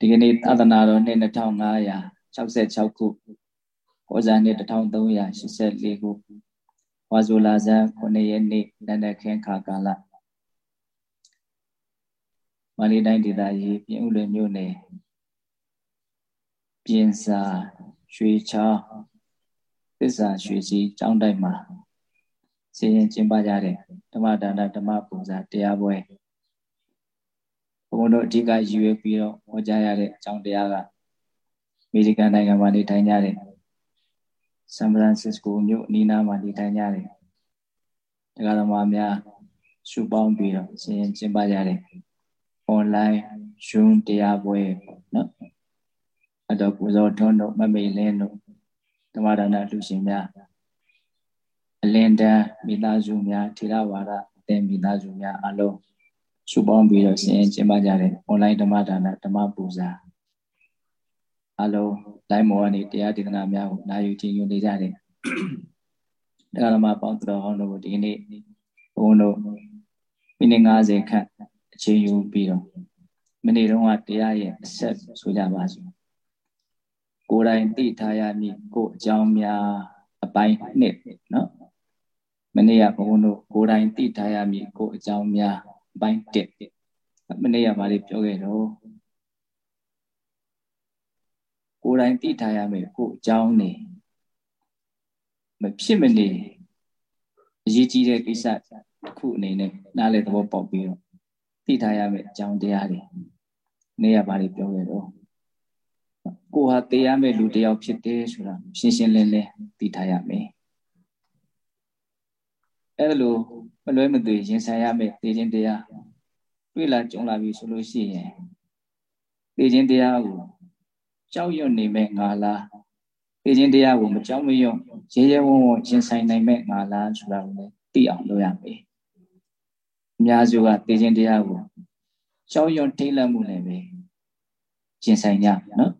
ဒီကနေ့သာသနာတော်နှစ်2566ခုကောဇာနှစ်1384ခုဝါဇူလာဇန်9ရက်နေ့နန္ဒခင်းခါကာလမန္တလေးတိုင်းဒေသကြီးပြင်ဦးလွင်မြို့နယ်ပြင်စာရွှေချောင်းသစ္စာရွှေစီကျောင်းတိုက်မှာဆင်းရင်ကျင်းပကြတဲ့ဓမ္မဒါနဓမ္မပူဇာတရားပွဲ ဘုန်းတော်အဓိကရည်ရွယ်ပြီးတော့ဟောကြားရတဲ့အကြောင်းတရားကအမေရိကန်နိုင်ငံမှာနေထိုင်ကြတဲ့ဆန်ဖရန်စစ္စကိုမြို့အနီးနားမှာနေထိုင်ကြတဲ့တရားတော်မှာများစုပေါင်းပြီးတော့ဆင်ရင်ကျင်းပကြတဲ့ online Zoom တရားပွဲနော်အတော့ပူဇော်ထွန်းတို့မမေလင်းတို့ဓမ္မဒါနလူရှင်များအလင်းတန်းမိသားစုများထေရဝါဒအသင်မိသားစုများအလုံး စုပေါင်းပြီးတော့ဆင်ကျင်းပကြတဲ့ online ဓမ္မဒါနဓမ္မပူဇာအလုံး live မောကနေတရားဒေသနာများကိုနာယူခြင်းယူနေကြတဲ့တရားဓမ္မပေါင်းတော်ဟောင်းတို့ကိုဒီကနေ့ဘုန်းတို့မိနစ်90ခန့်အချိန်ယူပြီးတော့မနေ့တုန်းကတရားရဲ့အဆက်ဆိုကြပါစို့ကိုယ်တိုင်သိထားရမည်ကိုယ်အကြောင်းများအပိုင်းနှစ်နော်မနေ့ကဘုန်းတို့ကိုယ်တိုင်သိထားရမည်ကိုယ်အကြောင်းများ ပိုင်းတက်မနေ့ကဘာလေးပြောခဲ့တော့ကိုယ်တိုင်သိထားရမယ်ကိုအကြောင်းနေမဖြစ်မနေအရေးကြီးတဲ့ကိစ္စတစ်ခုအနေနဲ့နားလည်သဘောပေါက်ပြီးတော့သိထားရမယ်အကြောင်းတရားတွေနေ့ကဘာလေးပြောခဲ့တော့ကိုဟာသိရမယ်လူတယောက်ဖြစ်တယ်ဆိုတာရှင်းရှင်းလင်းလင်းသိထားရမယ် အဲ့လိုမလွဲမသွေရင်ဆိုင်ရမယ်သိခြင်းတရားတွေ့လာကြုံလာပြီဆိုလို့ရှိရင်သိခြင်းတရားကိုကြောက်ရွံ့နေမဲ့ငါလားသိခြင်းတရားကိုမကြောက်မရွံ့ရဲရဲဝံ့ဝံ့ရင်ဆိုင်နိုင်မဲ့ငါလားဆိုတာကိုလည်းသိအောင်လုပ်ရမယ်အများစုကသိခြင်းတရားကိုကြောက်ရွံ့ထိတ်လန့်မှုနဲ့ပဲရင်ဆိုင်ကြနော်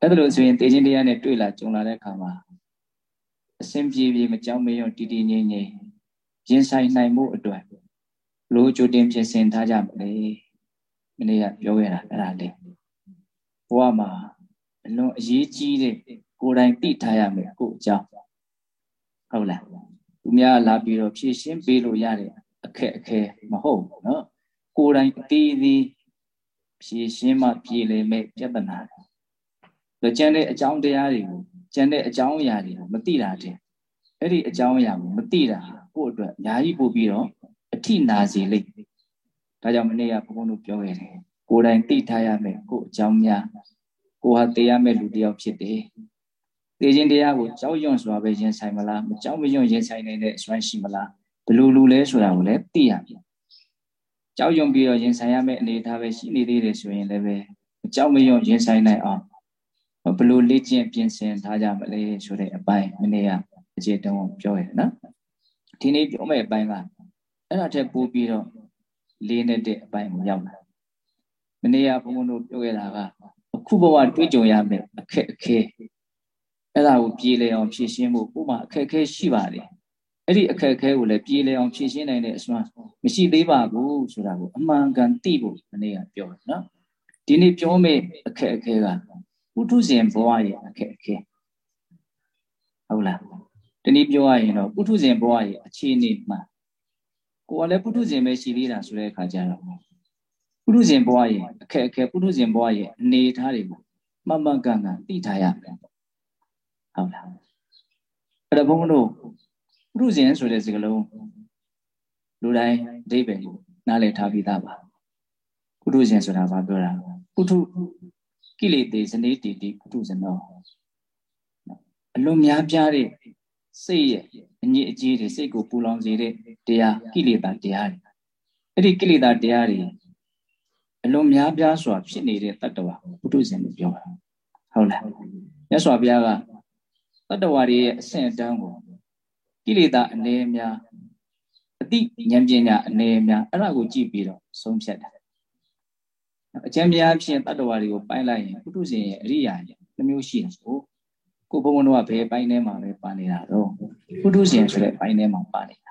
အဲ့ဒါလို့ဆိုရင်သိခြင်းတရားနဲ့တွေ့လာကြုံလာတဲ့အခါမှာအစဉ်ပြေပြေမကြောက်မရွံ့တည်တည်ငြိမ်ငြိမ် ရင်ဆိုင်နိုင်မှုအတွက်လိုကြိုတင်ပြင်ဆင်ထားကြမလဲမနေ့ကပြောခဲ့တာအဲ့ဒါလေးဘဝမှာအလွန်အရေးကြီးတဲ့ကိုယ်တိုင်သိထားရမယ်ကိုယ်အကြောင်းဟုတ်လားသူများလာပြီးတော့ဖြည့်ရှင်းပေးလို့ရတဲ့အခက်အခဲမဟုတ်ဘူးเนาะကိုယ်တိုင်အသေးသေးဖြည့်ရှင်းမှပြည်လေမဲ့ပြဿနာတွေကျန်တဲ့အကြောင်းတရားတွေကိုကျန်တဲ့အကြောင်းအရာတွေကိုမသိတာတဲ့အဲ့ဒီအကြောင်းအရာကိုမသိတာ ကိုယ့်အတွက်အများကြီးပို့ပြီးတော့အထိနာစေလိမ့်ဒါကြောင့်မနေ့ကဘုန်းဘုန်းတို့ပြောခဲ့တယ်ကိုယ်တိုင်သိထားရမယ်ကိုယ်အကြောင်းများကိုဟာသိရမယ်လူတယောက်ဖြစ်တယ်သိခြင်းတရားကိုကြောက်ရွံ့စွာပဲရင်ဆိုင်မလားမကြောက်မရွံ့ရင်ဆိုင်နိုင်တဲ့အစွမ်းရှိမလားဘယ်လိုလူလဲဆိုတာကိုလည်းသိရပြီကြောက်ရွံ့ပြီးတော့ရင်ဆိုင်ရမယ့်အနေအထားပဲရှိနေသေးတယ်ဆိုရင်လည်းပဲမကြောက်မရွံ့ရင်ဆိုင်နိုင်အောင်ဘယ်လိုလေ့ကျင့်ပြင်ဆင်ထားကြမလဲဆိုတဲ့အပိုင်းမနေ့ကအကျေတုံးပြောရတယ်နော် ဒီနေ့ပြောမယ့်အပိုင်းကအဲ့ဒါထက်ပိုပြီးတော့လေးနဲ့တဲ့အပိုင်းကိုရောက်လာမနေ့ကဘုန်းဘုန်းတို့ပြောခဲ့တာကအခုဘဝတွေ့ကြုံရမယ့်အခက်အခဲအဲ့ဒါကိုပြေလည်အောင်ဖြည့်ရှင်းဖို့ဥမာအခက်အခဲရှိပါတယ်အဲ့ဒီအခက်အခဲကိုလည်းပြေလည်အောင်ဖြည့်ရှင်းနိုင်တဲ့အစွမ်းမရှိသေးပါဘူးဆိုတာကိုအမှန်ကန်သိဖို့မနေ့ကပြောတယ်နော်ဒီနေ့ပြောမယ့်အခက်အခဲကပုထုဇဉ်ဘဝရဲ့အခက်အခဲဟုတ်လား ဒီနေ့ပြောရရင်တော့ပုထုဇဉ်ဘဝရဲ့အခြေအနေမှာကိုယ်ကလည်းပုထုဇဉ်ပဲရှိသေးတာဆိုတဲ့အခါကျတော့ပုထုဇဉ်ဘဝရဲ့အခက်အခဲပုထုဇဉ်ဘဝရဲ့အနေအထားတွေကိုမှန်မှန်ကန်ကန်သိထားရမယ်ဟုတ်လားအဲ့တော့ဘုန်းဘုန်းတို့ပုထုဇဉ်ဆိုတဲ့စကားလုံးလူတိုင်းအဓိပ္ပာယ်ကိုနားလည်ထားပြီးသားပါပုထုဇဉ်ဆိုတာဘာပြောတာပုထုကိလေသေဇနေတိတိပုထုဇနောအလွန်များပြားတဲ့ စိတ်ရဲ့အညစ်အကြေးတွေစိတ်ကိုပူလောင်စေတဲ့တရားကိလေသာတရားတွေအဲ့ဒီကိလေသာတရားတွေအလွန်များပြားစွာဖြစ်နေတဲ့တတ္တဝါပုထုဇဉ်လို့ပြောတာဟုတ်လားမြတ်စွာဘုရားကတတ္တဝါတွေရဲ့အဆင့်အတန်းကိုကိလေသာအနေများအတိဉာဏ်ပညာအနေများအဲ့ဒါကိုကြည့်ပြီးတော့ဆုံးဖြတ်တာအကျဉ်းများဖြင့်တတ္တဝါတွေကိုပိုင်းလိုက်ရင်ပုထုဇဉ်ရဲ့အရိယာရဲ့နှမျိုးရှိတယ်ဆို ကိုဘုံဘုံတို့ကဘယ်ပိုင်းထဲမှာပဲပါနေတာတော့ပုထုဇဉ်ဆိုတဲ့ပိုင်းထဲမှာပါနေတာ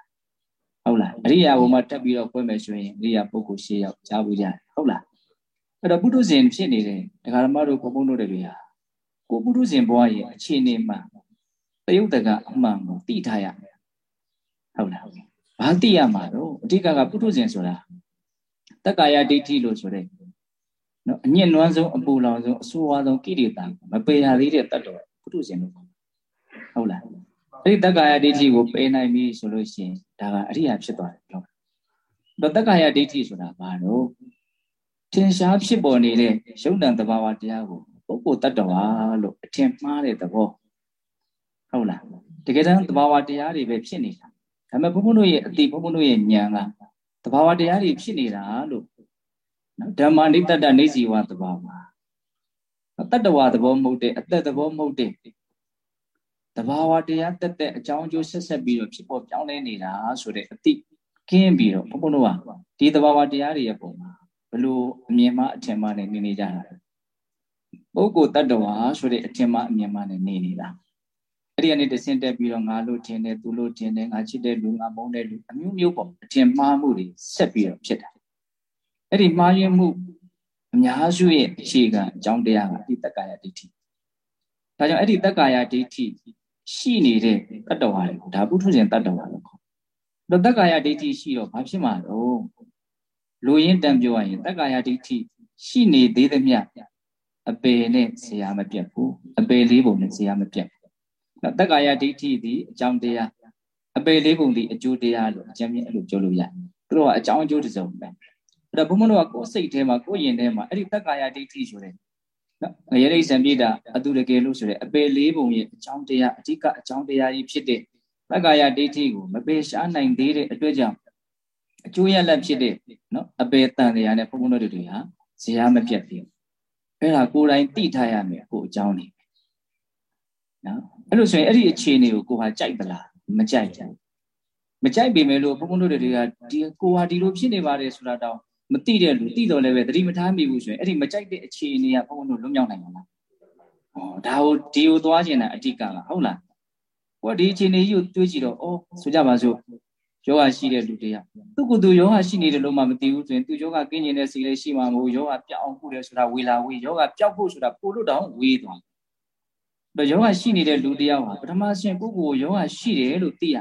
ဟုတ်လားအရိယာဘုံမှာတက်ပြီးတော့ပွဲမယ်ဆိုရင်အရိယာပုဂ္ဂိုလ်ရှေ့ရောက်ကြားဘူးကြတယ်ဟုတ်လားအဲ့တော့ပုထုဇဉ်ဖြစ်နေတဲ့ဒကာဓမ္မတို့ဘုံဘုံတို့တွေဟာကိုပုထုဇဉ်ဘဝရဲ့အခြေအနေမှာတယုတ်တကအမှန်ကိုသိထားရမယ်ဟုတ်လားဘာသိရမှာတော့အဓိကကပုထုဇဉ်ဆိုတာတက္ကာယဒိဋ္ဌိလို့ဆိုတဲ့နော်အညစ်နွမ်းဆုံးအပူလောင်ဆုံးအဆိုးဝါးဆုံးကိရိတာမပယ်ရသေးတဲ့တတ်တော်ပု ထုဇဉ်လို့ဟုတ်လားအဲ့ဒီတက္ကာယဒိဋ္ဌိကိုပယ်နိုင်ပြီဆိုလို့ရှိရင်ဒါကအရိယာဖြစ်သွားတယ်ပြောတော့တက္ကာယဒိဋ္ဌိဆိုတာဘာလို့ထင်ရှားဖြစ်ပေါ်နေတဲ့ရုပ်တံတဘာဝတရားကိုပုဂ္ဂိုလ်တ attva လို့အထင်မှားတဲ့သဘောဟုတ်လားတကယ်တမ်းတဘာဝတရားတွေပဲဖြစ်နေတာဒါပေမဲ့ဘုန်းဘုန်းတို့ရဲ့အတိဘုန်းဘုန်းတို့ရဲ့ဉာဏ်ကတဘာဝတရားတွေဖြစ်နေတာလို့နော်ဓမ္မနိတ္တနေစီဝသဘာဝ တတ္တဝါသဘောမဟုတ်တဲ့အသက်သဘောမဟုတ်တဲ့တဘာဝတရားတက်တဲ့အကြောင်းအကျိုးဆက်ဆက်ပြီးတော့ဖြစ်ပေါ်ပြောင်းလဲနေတာဆိုတဲ့အတိကင်းပြီးတော့ဘုန်းဘုန်းတို့ကဒီတဘာဝတရားတွေရဲ့ပုံမှာဘလို့အမြင်မှအထင်မှနဲ့နေနေကြတာပုဂ္ဂိုလ်တ attva ဆိုတဲ့အထင်မှအမြင်မှနဲ့နေနေတာအဲ့ဒီကနေတဆင့်တက်ပြီးတော့ငါလို့ထင်တယ်သူလို့ထင်တယ်ငါချစ်တဲ့လူငါမုန်းတဲ့လူအမျိုးမျိုးပေါ့အထင်မှားမှုတွေဆက်ပြီးတော့ဖြစ်တာအဲ့ဒီမှားယွင်းမှု အများစုရဲ့အခြေခံအကြောင်းတရားကဒီတက္ကာယဒိဋ္ဌိဒါကြောင့်အဲ့ဒီတက္ကာယဒိဋ္ဌိရှိနေတဲ့တတ္တဝါတွေကိုဒါပုထုဇဉ်တတ္တဝါလို့ခေါ်တော့တက္ကာယဒိဋ္ဌိရှိတော့ဘာဖြစ်မှာတော့လူရင်းတန်ပြောရရင်တက္ကာယဒိဋ္ဌိရှိနေသေးသမျှအပေနဲ့ဇေယမပြတ်ဘူးအပေလေးပုံနဲ့ဇေယမပြတ်ဘူးနော်တက္ကာယဒိဋ္ဌိသည်အကြောင်းတရားအပေလေးပုံသည်အကျိုးတရားလို့အကျဉ်းမြင့်အဲ့လိုပြောလို့ရတယ်သူတို့ကအကြောင်းအကျိုးတစ်စုံပဲ အဲ့တော့ဘုံဘုံတို့ကကိုယ်စိတ်ထဲမှာကိုယ်ရင်ထဲမှာအဲ့ဒီတက္ကာယဒိဋ္ဌိဆိုတဲ့နော်ငရေရိတ်ဇံပြိတာအတုတကယ်လို့ဆိုတဲ့အပေလေးပုံရဲ့အကြောင်းတရားအဓိကအကြောင်းတရားကြီးဖြစ်တဲ့တက္ကာယဒိဋ္ဌိကိုမပေရှားနိုင်သေးတဲ့အတွက်ကြောင့်အကျိုးရလတ်ဖြစ်တဲ့နော်အပေတန်တရားနဲ့ဘုံဘုံတို့တွေဟာဇေယမပြတ်ဘူးအဲ့ဒါကိုယ်တိုင်သိထားရမယ်ကိုအကြောင်းနေနော်အဲ့လိုဆိုရင်အဲ့ဒီအခြေအနေကိုကိုဟာကြိုက်ပလားမကြိုက်ဘူးမကြိုက်ပေမဲ့လို့ဘုန်းဘုန်းတို့တွေကဒီကိုဟာဒီလိုဖြစ်နေပါတယ်ဆိုတာတော့ မသိတဲ့လူသိတော့လည်းပဲသတိမထားမိဘူးဆိုရင်အဲ့ဒီမကြိုက်တဲ့အခြေအနေကဘုန်းဘုန်းတို့လွတ်မြောက်နိုင်မှာလားဟောဒါကိုဒီကိုသွားကျင်တာအတိကကဟုတ်လားဟောဒီအခြေအနေကြီးကိုတွေးကြည့်တော့အော်ဆိုကြပါစို့ယောဂရှိတဲ့လူတရားသူကသူယောဂရှိနေတယ်လို့မှမသိဘူးဆိုရင်သူယောဂကင်းကျင်တဲ့စီလေးရှိမှာမဟုတ်ယောဂပြောက်အောင်ခုတယ်ဆိုတာဝေလာဝေယောဂပြောက်ဖို့ဆိုတာပို့လို့တောင်ဝေးသွားတော့ယောဂရှိနေတဲ့လူတယောက်ဟာပထမဆင့်ပုဂ္ဂိုလ်ယောဂရှိတယ်လို့သိရ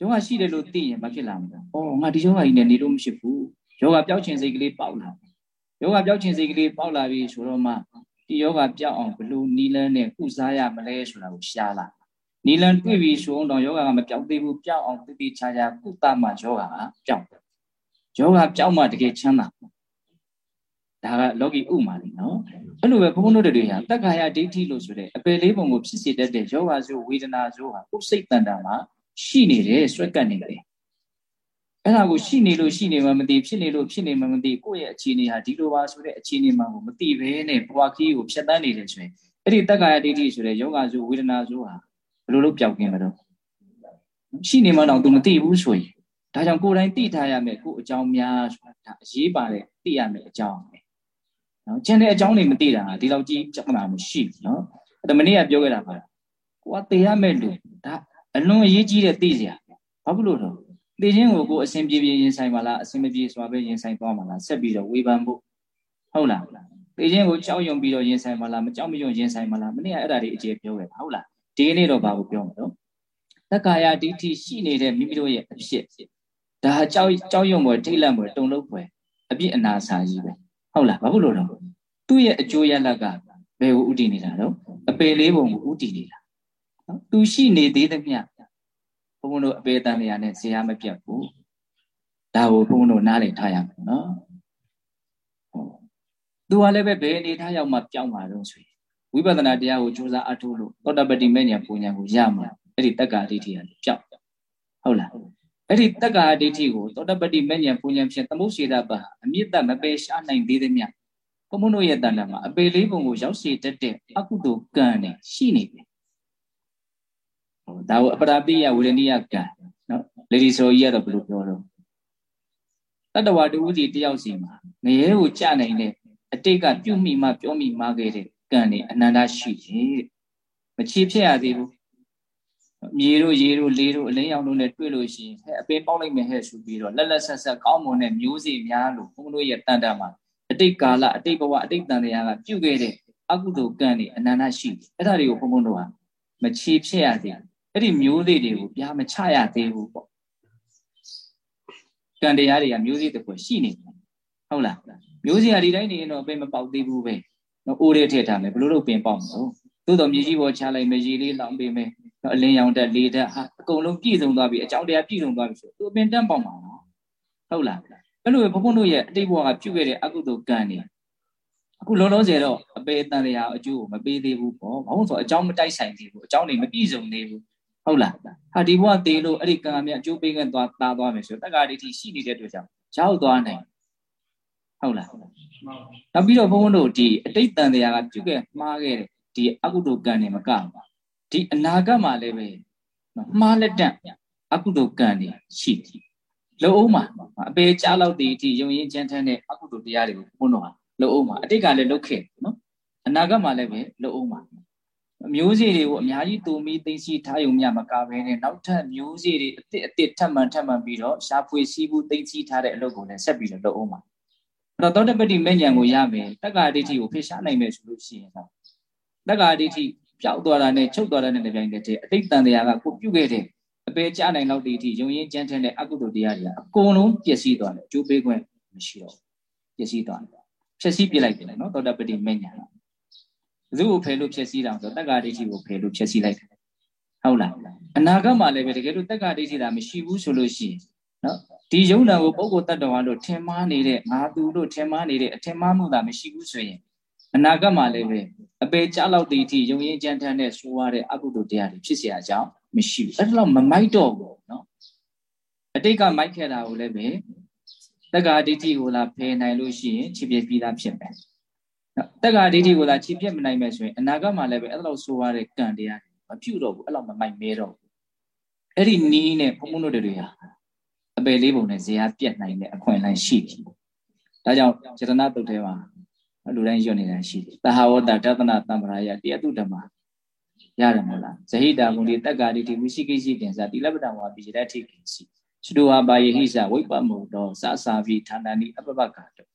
ယောဂရှိတယ်လို့သိရင်ဘာဖြစ်လာမလဲ။အော်ငါဒီယောဂကြီးနဲ့နေလို့မရှိဘူး။ ယောဂပြောက်ခြင်းစိတ်ကလေးပေါက်လာ။ယောဂပြောက်ခြင်းစိတ်ကလေးပေါက်လာပြီဆိုတော့မှဒီယောဂပြောက်အောင်ဘလို့နီလန်းနဲ့ကုစားရမလဲဆိုတာကိုရှားလာ။နီလန်းတွေ့ပြီဆိုတော့ယောဂကမပြောက်သေးဘူးပြောက်အောင်တိတိချာချာကုသမှယောဂကပြောက်။ယောဂပြောက်မှတကယ်ချမ်းသာ။ဒါကလောကီဥမာလေးနော်အဲ့လိုပဲဘုန်းဘုန်းတို့တွေဟာတက္ကာယဒိဋ္ဌိလို့ဆိုတဲ့အပေလေးပုံကိုဖြစ်စေတတ်တဲ့ယောဂဆိုဝေဒနာဆိုဟာကိုယ်စိတ်တန်တာမှာရှိနေတယ်ဆွဲကပ်နေတယ် အဲ့ဒါကိုရှိနေလို့ရှိနေမှမသိဖြစ်နေလို့ဖြစ်နေမှမသိကိုယ့်ရဲ့အခြေအနေဟာဒီလိုပါဆိုတဲ့အခြေအနေမှကိုမသိဘဲနဲ့ဘဝခီးကိုဖြတ်တန်းနေတယ်ဆိုရင်အဲ့ဒီတက္ကာယဒိဋ္ဌိဆိုတဲ့ယောဂဆိုဝေဒနာဆိုဟာဘယ်လိုလုပ်ပြောက်ကင်းမလို့ရှိနေမှတော့ तू မသိဘူးဆိုရင်ဒါကြောင့်ကိုယ်တိုင်သိထားရမယ်ကိုယ်အကြောင်းများဆိုတာဒါအရေးပါတဲ့သိရမယ်အကြောင်းပဲနော်ကျန်တဲ့အကြောင်းတွေမသိတာဒီလောက်ကြီးပြဿနာမရှိဘူးနော်အဲ့ဒါမနေ့ကပြောခဲ့တာပါကိုကသိရမယ်လို့ဒါအလွန်အရေးကြီးတဲ့သိစရာဘာဖြစ်လို့တော့ သိချင်းကိုကိုအစဉ်ပြေပြေရင်ဆိုင်ပါလားအစဉ်မပြေစွာပဲရင်ဆိုင်သွားမှာလားဆက်ပြီးတော့ဝေဖန်ဖို့ဟုတ်လားသိချင်းကိုကြောက်ရွံ့ပြီးတော့ရင်ဆိုင်ပါလားမကြောက်မရွံ့ရင်ဆိုင်ပါလားမနေ့ကအဲ့ဒါတွေအကျေပြောခဲ့တာဟုတ်လားဒီနေ့တော့ဘာကိုပြောမလို့တက္ကာယဒိဋ္ဌိရှိနေတဲ့မိမိတို့ရဲ့အဖြစ်ဒါကြောက်ကြောက်ရွံ့ပွဲထိတ်လန့်ပွဲတုံ့လုံးပွဲအပြစ်အနာစာကြီးပဲဟုတ်လားဘာဖြစ်လို့တော့သူ့ရဲ့အကျိုးရလက်ကဘယ်ကိုဥတည်နေတာတော့အပေလေးပုံကိုဥတည်နေတာနော်သူရှိနေသေးသမျှ ဘုန်းဘုန်းတို့အပေတန်နေရာနဲ့ဇေယမပြတ်ဘူးဒါကိုဘုန်းဘုန်းတို့နားလည်ထားရမယ်နော်သူကလည်းပဲဘယ်အနေထားရောက်မှပြောင်းမှာတော့ဆိုရင်ဝိပဿနာတရားကိုကြိုးစားအထုတ်လို့သောတပတ္တိမေညာပူညာကိုရမှာအဲ့ဒီတက္ကာဒိဋ္ဌိကပြောင်းဟုတ်လားအဲ့ဒီတက္ကာဒိဋ္ဌိကိုသောတပတ္တိမေညာပူညာဖြင့်သမုတ်စေတပါအမြင့်တမပယ်ရှားနိုင်သေးသမျှဘုံဘုံတို့ရဲ့တဏ္ဍာမှာအပေလေးပုံကိုရောက်စေတတ်တဲ့အကုသိုလ်ကံနဲ့ရှိနေပြီဟို ဒါကိုအပရာပိယဝေရဏိယကံနော်လေဒီဆိုကြီးကတော့ဘယ်လိုပြောတော့တတ္တဝါတူစီတယောက်စီမှာငရဲကိုကြနိုင်တဲ့အတိတ်ကပြုမိမှပြောမိမှခဲ့တဲ့ကံနဲ့အနန္တရှိတယ်မချေဖြစ်ရသေးဘူးမြေတို့ရေတို့လေတို့အလင်းရောင်တို့နဲ့တွေ့လို့ရှိရင်ဟဲ့အပင်ပေါက်လိုက်မယ်ဟဲ့ဆိုပြီးတော့လက်လက်ဆက်ဆက်ကောင်းမွန်တဲ့မျိုးစေ့များလို့ဘုန်းဘုန်းတို့ရဲ့တန်တာမှာအတိတ်ကာလအတိတ်ဘဝအတိတ်တန်တရားကပြုခဲ့တဲ့အကုသိုလ်ကံတွေအနန္တရှိတယ်အဲ့ဒါတွေကိုဘုန်းဘုန်းတို့ဟာမချေဖြစ်ရသေး အဲ့ဒီမျိုးလေးတွေကိုပြားမချရသေးဘူးပေါ့ကံတရားတွေကမျိုးစေ့တစ်ခုရှိနေတယ်ဟုတ်လားမျိုးစေ့ကဒီတိုင်းနေရင်တော့ပင်မပေါက်သေးဘူးပဲနော်အိုးလေးထည့်ထားမယ်ဘလို့လို့ပင်ပေါက်မလို့သို့တော်မြေကြီးပေါ်ချလိုက်မယ်ရေလေးလောင်ပေးမယ်နော်အလင်းရောင်တက်လေးတက်ဟာအကုန်လုံးပြည့်စုံသွားပြီအကြောင်းတရားပြည့်စုံသွားပြီဆိုသူအပင်တန်းပေါက်မှာနော်ဟုတ်လားအဲ့လိုဘုန်းဘုန်းတို့ရဲ့အတိတ်ဘဝကပြုခဲ့တဲ့အကုသိုလ်ကံတွေအခုလောလောဆယ်တော့အပေတန်တရားအကျိုးကိုမပေးသေးဘူးပေါ့ဘာလို့ဆိုအကြောင်းမတိုက်ဆိုင်သေးဘူးအကြောင်းတွေမပြည့်စုံသေးဘူး ဟုတ်လားဟာဒီဘဝသေးလို့အဲ့ဒီကံမြတ်အကျိုးပေးခဲ့သွားသားသွားမယ်ဆိုတက္ကရာဒိဋ္ဌိရှိနေတဲ့အတွက်ကြောင့်ရောက်သွားနိုင်ဟုတ်လားနောက်ပြီးတော့ဘုန်းဘုန်းတို့ဒီအတိတ်တန်တရားကပြုခဲ့မှားခဲ့တဲ့ဒီအကုသိုလ်ကံတွေမကပါဒီအနာဂတ်မှာလည်းပဲမှားလက်တန့်အကုသိုလ်ကံတွေရှိတယ်လုံအောင်မှာအပေကြားလောက်တည်အထိယုံရင်ချမ်းထမ်းတဲ့အကုသိုလ်တရားတွေကိုဘုန်းတော်ဟာလုံအောင်မှာအတိတ်ကလည်းလုတ်ခဲ့နော်အနာဂတ်မှာလည်းပဲလုံအောင်မှာ မျိုးစေ့တွေကိုအများကြီးတူမီသိသိထားယုံမြမကပဲနဲ့နောက်ထပ်မျိုးစေ့တွေအစ်စ်အစ်စ်ထပ်မှန်ထပ်မှန်ပြီးတော့ရှားဖွေစည်းဘူးသိသိထားတဲ့အလုပ်ကိုလည်းဆက်ပြီးတော့လုပ်အောင်ပါအဲ့တော့သောတပတိမဲ့ညာကိုရမယ်တက္ကရာဒိဋ္ဌိကိုဖိရှားနိုင်မယ်ဆိုလို့ရှိရင်တော့တက္ကရာဒိဋ္ဌိပျောက်သွားတာနဲ့ချုပ်သွားတာနဲ့တပြိုင်တည်းအတိတ်တန်တရားကကိုပြုတ်ခဲ့တဲ့အပေကြနိုင်လောက်ဒီအထိယုံရင်ကြမ်းထမ်းတဲ့အကုသိုလ်တရားတွေကအကုန်လုံးပျက်စီးသွားတယ်အကျိုးပေးခွင့်မရှိတော့ပျက်စီးသွားတယ်ဖြည့်ဆည်းပြလိုက်တယ်နော်သောတပတိမဲ့ညာ ဘယ်သူ့ကိုဖယ်လို့ဖြည့်ဆည်းတာဆိုတက္ကရာဒိဋ္ဌိကိုဖယ်လို့ဖြည့်ဆည်းလိုက်တယ်ဟုတ်လားအနာဂတ်မှာလည်းပဲတကယ်လို့တက္ကရာဒိဋ္ဌိတာမရှိဘူးဆိုလို့ရှိရင်နော်ဒီယုံနာကိုပုဂ္ဂိုလ်တ attva လို့ထင်မှားနေတဲ့ငါသူလို့ထင်မှားနေတဲ့အထင်မှားမှုသာမရှိဘူးဆိုရင်အနာဂတ်မှာလည်းပဲအပေကြလောက်တည်အထိယုံရင်ကြမ်းတမ်းတဲ့ဆိုးရတဲ့အကုသိုလ်တရားတွေဖြစ်เสียအကြောင်းမရှိဘူးအဲ့ဒါတော့မမိုက်တော့ဘူးနော်အတိတ်ကမိုက်ခဲ့တာကိုလည်းပဲတက္ကာဒိဋ္ဌိကိုလာဖယ်နိုင်လို့ရှိရင်ခြေပြက်ပြီးသားဖြစ်မယ် တက္ကာဒိဋ္ဌိကိုလာခြေပြက်မနိုင်မယ်ဆိုရင်အနာဂတ်မှာလည်းပဲအဲ့လိုဆိုးရတဲ့ကံတရားတွေမပြုတ်တော့ဘူးအဲ့လိုမမိုက်မဲတော့ဘူးအဲ့ဒီနီးနဲ့ဘုံဘုံတို့တွေဟာအပေလေးပုံနဲ့ဇေယျပြက်နိုင်တဲ့အခွင့်အလမ်းရှိတယ်ဒါကြောင့်စေတနာတုတ်ထဲမှာလူတိုင်းရွတ်နေတာရှိတယ်တဟဝတ္တတသနာတံ္ပရာယတရားတုဓမ္မရတယ်မဟုတ်လားဇဟိတာမုန်ဒီတက္ကာတိတိဝိရှိကိရှိတင်္စာတိလပ္ပတံဝါပိစိတထိကိစီရှတုဟာပါယဟိစဝိပ္ပမုတောသာစာပိဌာနနိအပပကာတော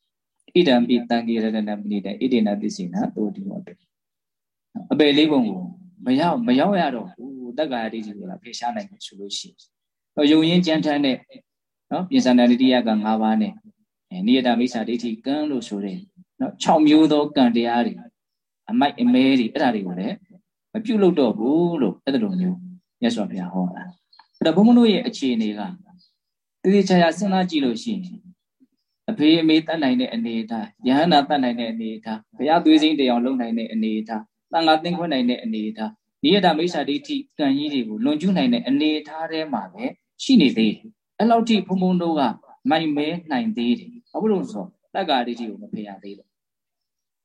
ဣဒံပိတံကေရတနမနိတဣဒိနာသစ္စေနာတောတိမောတေအပေလေးပုံကိုမရောက်မရောက်ရတော့ဘူးတက္ကာတိတိဆိုတာဖေရှားနိုင်တယ်ဆိုလို့ရှိရင်ယုံရင်ကြမ်းထမ်းတဲ့နော်ပြင်စန္ဒတိယက၅ပါးနဲ့နိယတမိစ္ဆာဒိဋ္ဌိကံလို့ဆိုတဲ့နော်6မျိုးသောကံတရားတွေအမိုက်အမဲတွေအဲ့ဒါတွေကိုလည်းမပြုတ်လို့တော့ဘူးလို့အဲ့လိုမျိုးမြတ်စွာဘုရားဟောတာအဲ့တော့ဘုန်းဘုန်းတို့ရဲ့အခြေအနေကတည်တည်ချာချာစဉ်းစားကြည့်လို့ရှိရင် အဖေအမေတတ်နိုင်တဲ့အနေအထားယဟန္တာတတ်နိုင်တဲ့အနေအထားဘုရားသွေးစင်းတရားလုံနိုင်တဲ့အနေအထားတန်ခါသင်ခွင့်နိုင်တဲ့အနေအထားနိယတမိစ္ဆာဒိဋ္ဌိကံကြီးတွေကိုလွန်ကျူးနိုင်တဲ့အနေအထားထဲမှာပဲရှိနေသေးတယ်အဲ့လောက်ထိဘုံဘုံတို့ကမိုင်မဲနိုင်သေးတယ်ဘာဖြစ်လို့ဆိုတော့တက္ကာဒိဋ္ဌိကိုမဖယ်ရသေးလို့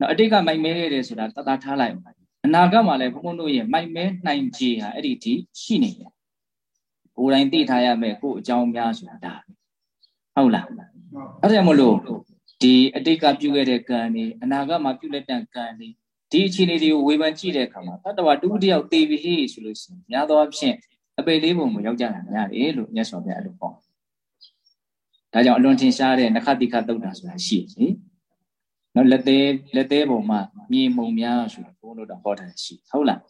နော်အတိတ်ကမိုင်မဲခဲ့တယ်ဆိုတာတသားထားလိုက်အနာဂတ်မှာလည်းဘုန်းဘုန်းတို့ရဲ့မိုင်မဲနိုင်ခြေဟာအဲ့ဒီဒီရှိနေတယ်ကိုယ်တိုင်သိထားရမယ်ကိုယ်အကြောင်းများဆိုတာဒါဟုတ်လား အဲ့ဒါမလို့ဒီအတိတ်ကပြုခဲ့တဲ့ကံတွေအနာဂတ်မှာပြုလက်တန်ကံတွေဒီအခြေအနေတွေကိုဝေဖန်ကြည့်တဲ့အခါမှာတတ္တဝတူတယောက်သေပြီဟေ့ဆိုလို့ရှိရင်များသောအားဖြင့်အပေလေးပုံကိုရောက်ကြတာများတယ်လို့မြတ်စွာဘုရားအဲ့လိုဟောဒါကြောင့်အလွန်ထင်ရှားတဲ့နခတိခသုတ်တာဆိုတာရှိတယ်နော်လက်သေးလက်သေးပုံမှာမြေမုံများဆိုတော့ဘုန်းတို့တော့ဟောတာရှိဟုတ်လား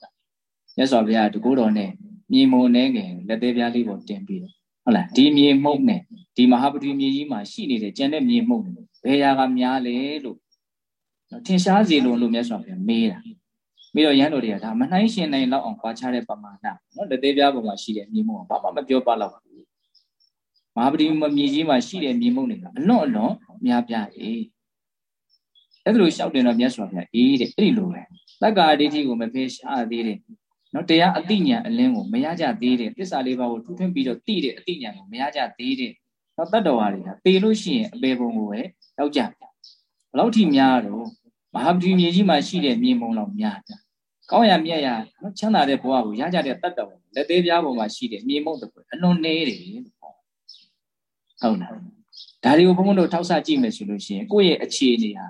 မြတ်စွာဘုရားတကူတော်နဲ့မြေမုံနေငယ်လက်သေးပြားလေးပေါ်တင်ပြီးတော့ဟုတ်လားဒီမြေမှုန့်နဲ့ ဒီမဟာပတိမြေကြီးမှာရှိနေတဲ့ကျန်တဲ့မြေမှုန့်တွေဘယ်ရာကများလဲလို့နော်ထင်ရှားစီလို့လို့မြတ်စွာဘုရားမေးတာပြီးတော့ရဟန်းတော်တွေကဒါမနှိုင်းရှင်နိုင်လောက်အောင်ပွားချတဲ့ပမာဏနော်လက်သေးပြားပေါ်မှာရှိတဲ့မြေမှုန့်ဘာမှမပြောပါတော့ဘူးမဟာပတိမြေကြီးမှာရှိတဲ့မြေမှုန့်တွေကအလွန်အလွန်များပြားတယ်အဲ့ဒါလိုလျှောက်တင်တော့မြတ်စွာဘုရားအေးတဲ့အဲ့ဒီလိုပဲတက္ကာဒိဋ္ဌိကိုမဖေရှားသေးတဲ့နော်တရားအတိညာအလင်းကိုမရကြသေးတဲ့သစ္စာလေးပါးကိုထူးထွင်းပြီးတော့သိတဲ့အတိညာကိုမရကြသေးတဲ့ နော်တတ္တဝါတွေကပေလို့ရှိရင်အပေပုံကိုပဲရောက်ကြဘလောက်ထိများတော့မဟာပတိမြေကြီးမှာရှိတဲ့မြေမုံလောက်များတာကောင်းရမြတ်ရနော်ချမ်းသာတဲ့ဘဝကိုရကြတဲ့တတ္တဝါလက်သေးပြားပေါ်မှာရှိတဲ့မြေမုံတစ်ခုအလွန်နေတယ်လို့ဟောဟုတ်လားဒါတွေကိုဘုန်းဘုန်းတို့ထောက်ဆကြည့်မယ်ဆိုလို့ရှိရင်ကိုယ့်ရဲ့အခြေအနေဟာ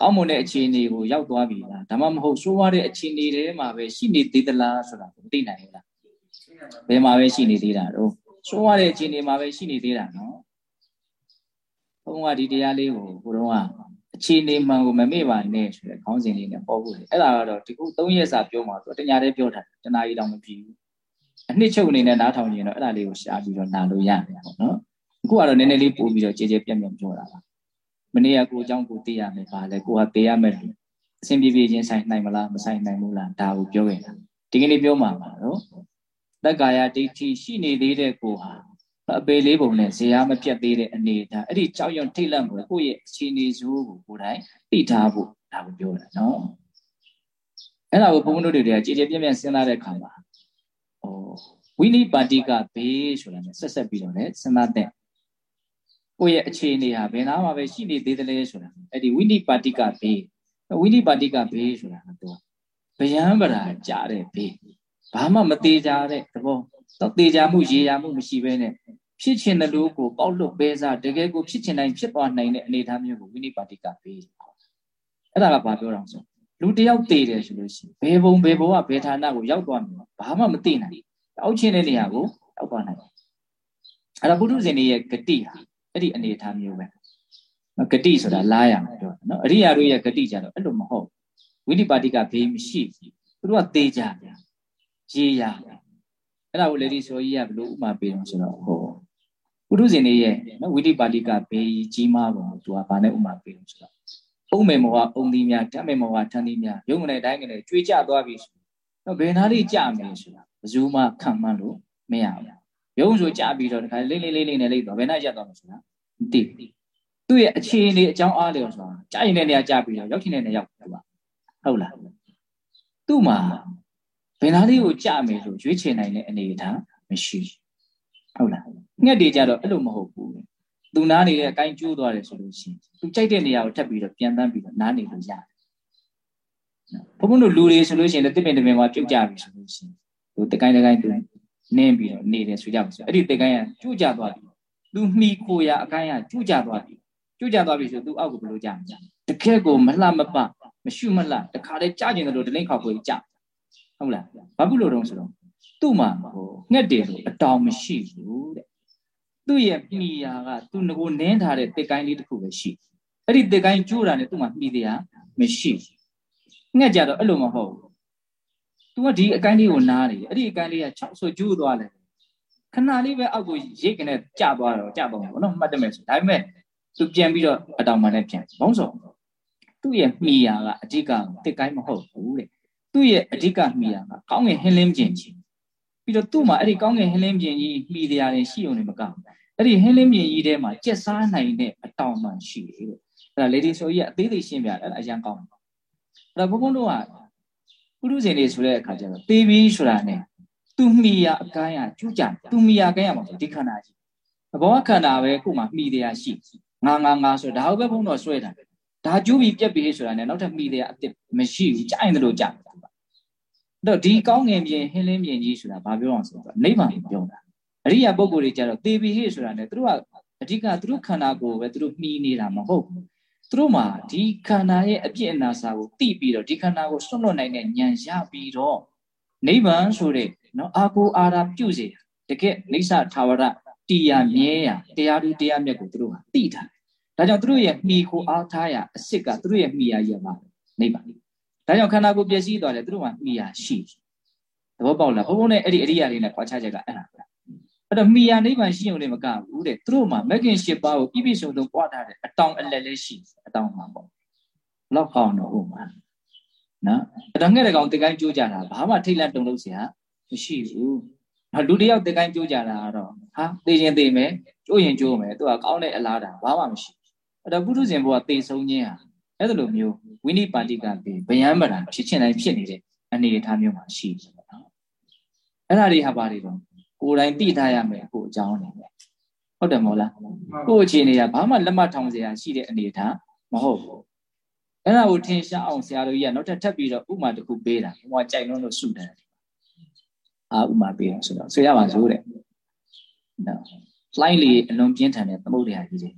ကောင်းမွန်တဲ့အခြေအနေကိုရောက်သွားပြီလားဒါမှမဟုတ်ဆိုးွားတဲ့အခြေအနေတွေမှာပဲရှိနေသေးသလားဆိုတာမသိနိုင်ဘူးလားဘယ်မှာပဲရှိနေသေးတာတော့ ဆိုးွားတဲ့အခြေအနေမှာပဲရှိနေသေးတာနော်ဘုန်းကဒီတရားလေးကိုဘုရားကအခြေအနေမှန်ကိုမမေ့ပါနဲ့ဆိုတဲ့ခေါင်းစဉ်လေးနဲ့ပေါ်ဖို့လေအဲ့ဒါကတော့ဒီခု၃ရက်စာပြောမှာဆိုတညာတည်းပြောတာတနာရီတောင်မပြည့်ဘူးအနှစ်ချုပ်အနေနဲ့နားထောင်ရင်တော့အဲ့ဒါလေးကိုရှားပြီးတော့နားလို့ရတယ်ပေါ့နော်အခုကတော့နည်းနည်းလေးပို့ပြီးတော့ကြေကြေပြတ်ပြတ်ပြောတာပါမနေ့ကကိုအကြောင်းကိုသိရမယ်ပါလေကိုကသိရမယ်လို့အစဉ်ပြေပြေချင်းဆိုင်နိုင်မလားမဆိုင်နိုင်ဘူးလားဒါကိုပြောခဲ့တာဒီကနေ့ပြောမှာပါနော် တက္ကာယဒိဋ္ဌိရှိနေသေးတဲ့ကိုဟာအပေလေးပုံနဲ့ဇေယျမပြတ်သေးတဲ့အနေဒါအဲ့ဒီကြောက်ရွံ့ထိတ်လန့်ကိုကိုယ့်ရဲ့အခြေအနေဇိုးကိုကိုယ်တိုင်သိထားဖို့ဒါကိုပြောတာနော်အဲ့ဒါကိုဘုန်းဘုန်းတို့တွေကကြည်ကြည်ပြည့်ပြည့်စဉ်းစားတဲ့အခါမှာဟိုဝိနိပါတိကဘေးဆိုတာနဲ့ဆက်ဆက်ပြီးတော့လည်းစဉ်းစားတဲ့ကိုယ့်ရဲ့အခြေအနေဟာဘယ်နာမှာပဲရှိနေသေးတယ်လဲဆိုတာအဲ့ဒီဝိနိပါတိကဘေးဝိနိပါတိကဘေးဆိုတာကတော့ဗျံပရာကြားတဲ့ဘေး ဘာမှမသေးကြတဲ့သဘောတော့သေးကြမှုရေရာမှုမရှိဘဲနဲ့ဖြစ်ချင်တဲ့လူကိုပေါက်လွတ်ပဲစားတကယ်ကိုဖြစ်ချင်တိုင်းဖြစ်သွားနိုင်တဲ့အနေအထားမျိုးကိုဝိနိပါတိကဘေးအဲ့ဒါကဘာပြောတော့ဆိုလူတယောက်တည်တယ်ဆိုလို့ရှိရင်ဘယ်ဘုံဘယ်ဘဝဘယ်ဌာနကိုရောက်သွားမှာဘာမှမသိနိုင်အောက်ချင်းတဲ့နေရာကိုရောက်သွားနိုင်အဲ့ဒါဘုဒ္ဓဇင်ရဲ့ဂတိဟာအဲ့ဒီအနေအထားမျိုးပဲဂတိဆိုတာလားရမှာပြောတာနော်အရိယာတို့ရဲ့ဂတိကြတော့အဲ့လိုမဟုတ်ဝိနိပါတိကဘေးမရှိဘူးသူတို့ကသေးကြတယ် ရေရအဲ့ဒါကိုလေဒီဆိုကြီးကဘလို့ဥမာပေးတော့ဆိုတော့ဟောပုထုဇဉ်တွေရဲ့နော်ဝိတိပါဠိကဘေးကြီးမားပုံကိုသူကဗာနဲ့ဥမာပေးလို့ဆိုတော့အုံးမေမောကအုံးသီးများဓာတ်မေမောကထန်းသီးများရုံငနဲ့တိုင်းငနဲ့ကျွေးကြသွားပြီဆိုတော့ဘယ်နာလေးကြမယ်ဆိုတာဘယ်သူမှခံမှန်းလို့မရဘူးရုံဆိုကြပြီးတော့ဒီခါလေးလေးလေးလေးနဲ့လိမ့်တော့ဘယ်နာရက်သွားမှာဆိုတာမသိဘူးသူ့ရဲ့အခြေအနေအကြောင်းအားလျော်ဆိုတာကြာရင်တဲ့နေရာကြာပြီးတော့ရောက်ချင်တဲ့နေရာရောက်သူကဟုတ်လားသူ့မှာ ဘယ်နာလေးကိုကြမယ်လို့ရွေးချယ်နိုင်တဲ့အနေအထားမရှိဟုတ်လားငှက်တွေကြတော့အဲ့လိုမဟုတ်ဘူးသူနားနေတဲ့အကိုင်းကျိုးသွားတယ်ဆိုလို့ရှိရင်သူကြိုက်တဲ့နေရာကိုထပ်ပြီးတော့ပြန်တန်းပြီးတော့နားနေလို့ရတယ်ဘုံဘုံတို့လူတွေဆိုလို့ရှိရင်လည်းတစ်ပင်တစ်ပင်မှာပြုတ်ကြပြီဆိုလို့ရှိရင်သူတကိုင်းတကိုင်းသူနင်းပြီးတော့နေတယ်ဆိုကြပါစို့အဲ့ဒီတကိုင်းကကျိုးကြသွားပြီသူမှီခိုရာအကိုင်းကကျိုးကြသွားပြီကျိုးကြသွားပြီဆိုသူအောက်ကိုဘယ်လိုကြမှာတကယ်ကိုမလှမပမရှုမလှတခါတည်းကြကျင်တယ်လို့ဒလိမ့်ခေါက်ကိုကြ ဟုတ်လားဘာဖြစ်လို့တုံးဆိုတော့သူ့မှာဟိုငှက်တယ်လို့အတောင်မရှိဘူးတဲ့သူ့ရဲ့မိယာကသူ့ငကိုနင်းထားတဲ့တစ်ကိုင်းလေးတစ်ခုပဲရှိအဲ့ဒီတစ်ကိုင်းကျိုးတာနဲ့သူ့မှာမိတရားမရှိငှက်ကြတော့အဲ့လိုမဟုတ်ဘူးသူကဒီအကိုင်းလေးကိုနားနေတယ်အဲ့ဒီအကိုင်းလေးက6ဆိုကျိုးသွားတယ်ခဏလေးပဲအောက်ကိုရိတ်ကနေကျသွားတော့ကျသွားမှာဘောနော်မှတ်တယ်မယ်ဆိုဒါပေမဲ့သူပြန်ပြီးတော့အတောင်မှနဲ့ပြန်ဘောင်းစောသူ့ရဲ့မိယာကအဓိကတစ်ကိုင်းမဟုတ်ဘူးတဲ့ သူ့ရဲ့အဓိကမိယာကကောင်းငင်ဟင်းလင်းခြင်းချင်းပြီးတော့သူ့မှာအဲ့ဒီကောင်းငင်ဟင်းလင်းပြင်ကြီးမှီတရားတွေရှိုံနေမကဘူးအဲ့ဒီဟင်းလင်းပြင်ကြီးထဲမှာကြက်စားနိုင်တဲ့အတောင်မှရှိတယ်တဲ့အဲ့ဒါလေဒီဆိုကြီးကအသေးသေးရှင်းပြတယ်အဲ့ဒါအရန်ကောင်းတယ်အဲ့ဒါဘုန်းဘုန်းတို့ကပုရုဇဉ်တွေဆိုတဲ့အခါကျတော့သေပြီးဆိုတာနဲ့သူမှီရအကိုင်းရကျူးကြသူမှီရကိုင်းရမှာဒီခန္ဓာကြီးသဘောခန္ဓာပဲခုမှမှီတရားရှိငါငါငါဆိုဒါဟုတ်ပဲဘုန်းတော်ဆွဲတာဒါကျူးပြီးပြက်ပြီးဆိုတာနဲ့နောက်ထပ်မှီတရားအစ်စ်မရှိဘူးကြိုင်တယ်လို့ကြတယ် တော့ဒီကောင်းငင်ပြင်ဟင်းလင်းပြင်ကြီးဆိုတာဘာပြောအောင်ဆိုတော့နိဗ္ဗာန်ကိုပြောတာအရိယာပုဂ္ဂိုလ်တွေကြတော့သေပြီဟိဆိုတာ ਨੇ သူတို့ကအဓိကသူတို့ခန္ဓာကိုယ်ပဲသူတို့မှီနေတာမဟုတ်ဘူးသူတို့မှာဒီခန္ဓာရဲ့အပြည့်အနာစာကိုသိပြီးတော့ဒီခန္ဓာကိုစွန့်လွတ်နိုင်တဲ့ဉာဏ်ရပြီးတော့နိဗ္ဗာန်ဆိုတဲ့နော်အာကိုအာရာပြုစေတကယ်အိဋ္ဌထာဝရတရားမြဲရတရားသူတရားမြတ်ကိုသူတို့ကသိထားတယ်ဒါကြောင့်သူတို့ရဲ့မှီကိုအားထားရအစ်စ်ကသူတို့ရဲ့မှီရရပါနိဗ္ဗာန် ဒါကြောင့်ခန္ဓာကိုယ်ပျက်စီးသွားတယ်သူတို့ကမိယာရှိသဘောပေါက်လားဘုံဘုံနဲ့အဲ့ဒီအရိယာလေးနဲ့ခွာခြားချက်ကအဲ့ဒါပဲအဲ့တော့မိယာနိဗ္ဗာန်ရှိုံနဲ့မကဘူးတဲ့သူတို့မှာမဂ်ကင်၈ပါးကိုပြည့်ပြည့်စုံစုံပွားထားတဲ့အတောင်အလက်လေးရှိအတောင်မှာပေါ့လောက်ကောင်းတော့ဟုတ်မှာနော်အဲ့တော့ငှက်တဲ့ကောင်တကိုင်းကြိုးကြတာဘာမှထိတ်လန့်တုန်လို့စရာမရှိဘူးနော်လူတယောက်တကိုင်းကြိုးကြတာကတော့ဟာသိချင်းသိမယ်ကြိုးရင်ကြိုးမယ်သူကကောင်းတဲ့အလားတာဘာမှမရှိအဲ့တော့ပုထုဇဉ်ဘုရားသိဆုံးခြင်းဟာ အဲ့ဒါလိုမျိုးဝိနိပါတိကပြီးဗယံမရာဖြစ်ချင်တိုင်းဖြစ်နေတဲ့အနေအထားမျိုးမှာရှိတယ်နော်အဲ့ဒါတွေဟာပါတွေတော့ကိုယ်တိုင်သိထားရမယ်ကိုအကြောင်းနေပဲဟုတ်တယ်မဟုတ်လားကိုအခြေအနေကဘာမှလက်မထောင်စရာရှိတဲ့အနေအထားမဟုတ်ဘူးအဲ့ဒါကိုထင်ရှားအောင်ဆရာတို့ကြီးကနောက်ထပ်ထပ်ပြီးတော့ဥမာတစ်ခုပေးတာဟိုကကြိုက်လုံးလို့စုတယ်အာဥမာပေးတော့ဆိုတော့ဆွေရပါစို့တဲ့နော်လှိုင်းလေအလုံးပြင်းထန်တဲ့သမုဒ္ဒရာကြီးတွေ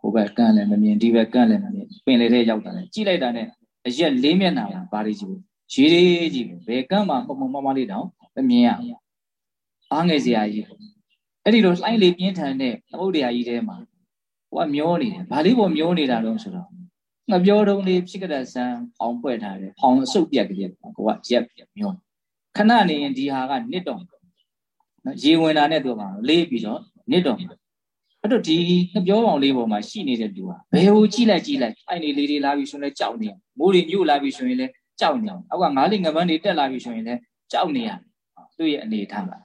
ဟိုဘက်ကန့်လည်းမမြင်ဒီဘက်ကန့်လည်းမမြင်ပင်လေထဲရောက်တာလေကြည့်လိုက်တာနဲ့အရက်လေးမျက်နှာမှာဘာတွေကြည့်ရေတွေကြည့်ဘယ်ကန့်မှာပုံပုံမမလေးတောင်မမြင်ရအားငယ်စရာကြီးအဲ့ဒီလိုလှိုင်းလေးပြင်းထန်တဲ့သမုဒ္ဒရာကြီးထဲမှာဟိုကမျောနေတယ်ဘာလေးပေါ်မျောနေတာတော့ဆိုတော့ငါပြောတုံးလေးဖြစ်ကြတဲ့ဆန်းဖောင်ဖွဲ့ထားတယ်ဖောင်အစုပ်ပြက်ကလေးကိုကရက်ပြမျောခဏနေရင်ဒီဟာကနစ်တော့နော်ရေဝင်တာနဲ့သူကလေးပြီးတော့နစ်တော့ အဲ့တော့ဒီငပြောပေါင်လေးပေါ်မှာရှိနေတဲ့လူဟာဘယ်ဟိုကြည့်လိုက်ကြည့်လိုက်အဲ့နေလေးတွေလာပြီးဆိုရင်ကြောက်နေမိုးတွေညှို့လာပြီးဆိုရင်လည်းကြောက်နေအောင်အောက်ကငါးလေးငပန်းတွေတက်လာပြီးဆိုရင်လည်းကြောက်နေရသူ့ရဲ့အနေထားပါ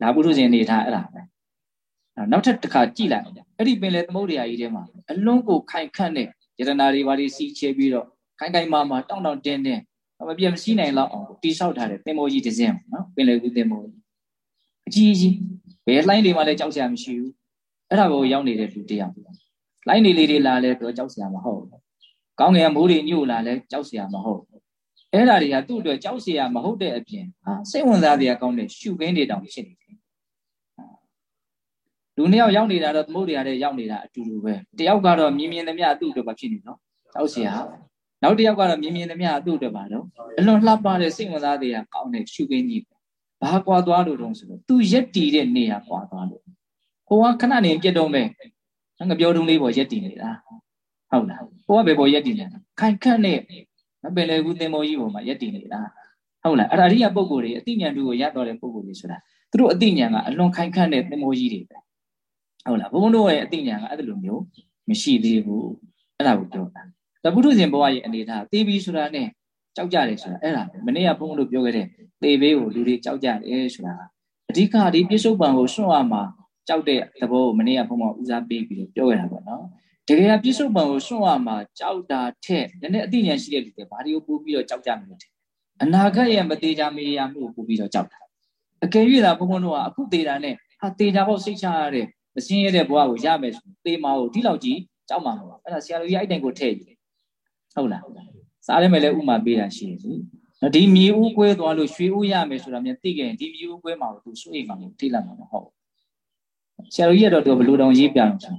ဒါပုထုဇဉ်အနေထားအဲ့ဒါပဲနောက်ထပ်တစ်ခါကြည့်လိုက်အဲ့ဒီပင်လေသမုဒ္ဒရာကြီးထဲမှာအလွန်ကိုခိုင်ခန့်တဲ့ယတနာတွေဘာတွေစီချဲပြီးတော့ခိုင်ခိုင်မာမာတောင်းတောင်းတင်းတင်းမပြတ်မစည်းနိုင်လောက်အောင်တိဆောက်ထားတဲ့သင်္ဘောကြီးတစ်စင်းနော်ပင်လေကူသင်္ဘောအကြီးကြီးဘယ်လှိုင်းတွေမှလည်းကြောက်စရာမရှိဘူး အဲ့ဒါကိုရောက်နေတဲ့လူတယောက်လှိုင်းနေလေးတွေလာလဲတော့ကြောက်စရာမဟုတ်ဘူးကောင်းငယ်မိုးတွေညို့လာလဲကြောက်စရာမဟုတ်ဘူးအဲ့ဒါတွေကသူ့အတွက်ကြောက်စရာမဟုတ်တဲ့အပြင်ဟာစိတ်ဝင်စားစရာကောင်းတဲ့ရှုခင်းတွေတောင်ဖြစ်နေတယ်လူနှစ်ယောက်ရောက်နေတာတော့သမုဒ္ဒရာတဲ့ရောက်နေတာအတူတူပဲတယောက်ကတော့မြင်မြင်သမျှသူ့အတွက်မဖြစ်နေနော်ကြောက်စရာနောက်တစ်ယောက်ကတော့မြင်မြင်သမျှသူ့အတွက်ပါတော့အလွန်လှပတဲ့စိတ်ဝင်စားစရာကောင်းတဲ့ရှုခင်းကြီးဘာကွာသွားလို့တုံးဆိုတော့သူရက်တီတဲ့နေရာကွာသွားလို့ ဟိုကခဏနေပြက်တော့မယ်ငါပြောတုံးလေးပေါ်ရက်တီနေတာဟုတ်လားဟိုကဘယ်ပေါ်ရက်တီနေတာခိုင်ခန့်နဲ့ပင်လေကူသင်္ဘောကြီးပေါ်မှာရက်တီနေတာဟုတ်လားအဲ့ဒါအရိယပုဂ္ဂိုလ်တွေအတိညာဏ်တို့ကိုရတော့တဲ့ပုဂ္ဂိုလ်တွေဆိုတာသူတို့အတိညာဏ်ကအလွန်ခိုင်ခန့်တဲ့သင်္ဘောကြီးတွေပဲဟုတ်လားဘုန်းဘုန်းတို့ရဲ့အသိဉာဏ်ကအဲ့လိုမျိုးမရှိသေးဘူးအဲ့ဒါကိုပြောတာဒါပုထုဇဉ်ဘဝရဲ့အနေထားသေပြီဆိုတာနဲ့ကြောက်ကြတယ်ဆိုတာအဲ့ဒါပဲမနေ့ကဘုန်းဘုန်းတို့ပြောခဲ့တဲ့သေဘေးကိုလူတွေကြောက်ကြတယ်ဆိုတာအဓိကဒီပြစ္ဆုတ်ပံကိုစွန့်ရမှာ ကြောက်တဲ့သဘောကိုမနေ့ကဘုန်းဘုန်းဦးစားပေးပြီးတော့ပြောခဲ့တာပေါ့နော်တကယ်ကပြစ္ဆုတ်ပံကိုစွန့်ရမှာကြောက်တာထက်နည်းနည်းအသိဉာဏ်ရှိတဲ့လူတွေဘာတွေကိုပို့ပြီးတော့ကြောက်ကြမလို့အနာဂတ်ရဲ့မသေးချာမေးရမှုကိုပို့ပြီးတော့ကြောက်တာအကယ်၍သာဘုန်းဘုန်းတို့ကအခုသေးတာနဲ့ဟာသေးချာဖို့စိတ်ချရတဲ့မစင်းရတဲ့ဘဝကိုရမယ်ဆိုသေမာကိုဒီလောက်ကြီးကြောက်မှာမဟုတ်အဲ့ဒါဆရာတော်ကြီးအဲ့တိုင်ကိုထည့်ကြည့်ဟုတ်လားစားရမယ်လဲဥမာပေးတာရှိတယ်နော်ဒီမြေဦးကွဲသွားလို့ရွှေဦးရမယ်ဆိုတာမြန်သိခဲ့ရင်ဒီမြေဦးကွဲမှာသူစွေးမှာမထိလိုက်မှာမဟုတ် ဆရာတော်ကြီးကတော့သူဘလူတောင်ရေးပြအောင်ဆို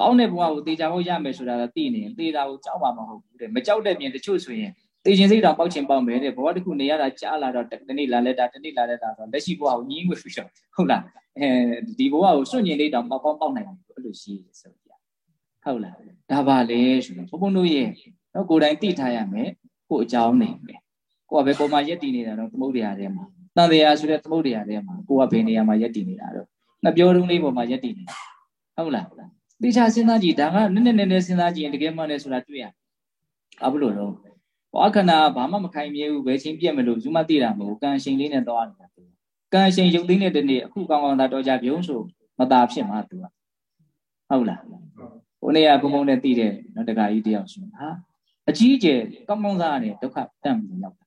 ကောင်းတဲ့ဘဝကိုသေချာဖို့ရမယ်ဆိုတာကသိနေရင်သေတာကိုကြောက်မှာမဟုတ်ဘူးတဲ့မကြောက်တဲ့ပြင်တချို့ဆိုရင်သေခြင်းစိတ်တော်ပေါက်ခြင်းပေါက်မယ်တဲ့ဘဝတစ်ခုနေရတာကြားလာတော့တနေ့လာလက်တာတနေ့လာလက်တာဆိုလက်ရှိဘဝကိုညင်းဝေပြီးတော့ဟုတ်လားအဲဒီဘဝကိုစွန့်ညင်လေးတောင်ပေါက်ပေါက်ပေါက်နိုင်တယ်အဲ့လိုရှိတယ်ဆိုပြဟုတ်လားဒါပါလေဆိုတော့ဘုံဘုံတို့ရဲ့နော်ကိုယ်တိုင်သိထားရမယ်ကိုအကြောင်းနေပဲကိုကဘယ်ပုံမှာရက်တည်နေတာတော့သမုဒ္ဒရာထဲမှာတန်တရားဆိုတဲ့သမုဒ္ဒရာထဲမှာကိုကဘယ်နေရာမှာရက်တည်နေတာတော့ ငါပြောတုံးလေးပုံမှာရက်တည်နေတာဟုတ်လားသိချစဉ်းစားကြည့်ဒါကနည်းနည်းနည်းနည်းစဉ်းစားကြည့်ရင်တကယ်မှလည်းဆိုတာတွေ့ရဘာဖြစ်လို့တော့ဝါခဏဘာမှမခိုင်မြဲဘူးဘယ်ချင်းပြက်မလို့ဇူမသိတာမဟုတ်ကံရှင်လေးနဲ့သွားနေတာကံရှင်ရုပ်သိမ်းတဲ့တနေ့အခုကောင်းကောင်းသာတော့ကြပြုံးဆိုမตาဖြစ်မှာသူကဟုတ်လားဟိုနေ့ကဘုံဘုံနဲ့တည်တဲ့နော်တခါကြီးတယောက်ဆိုဟာအကြီးကျယ်ကောင်းကောင်းစားရတယ်ဒုက္ခတန့်ပြီးရောက်တာ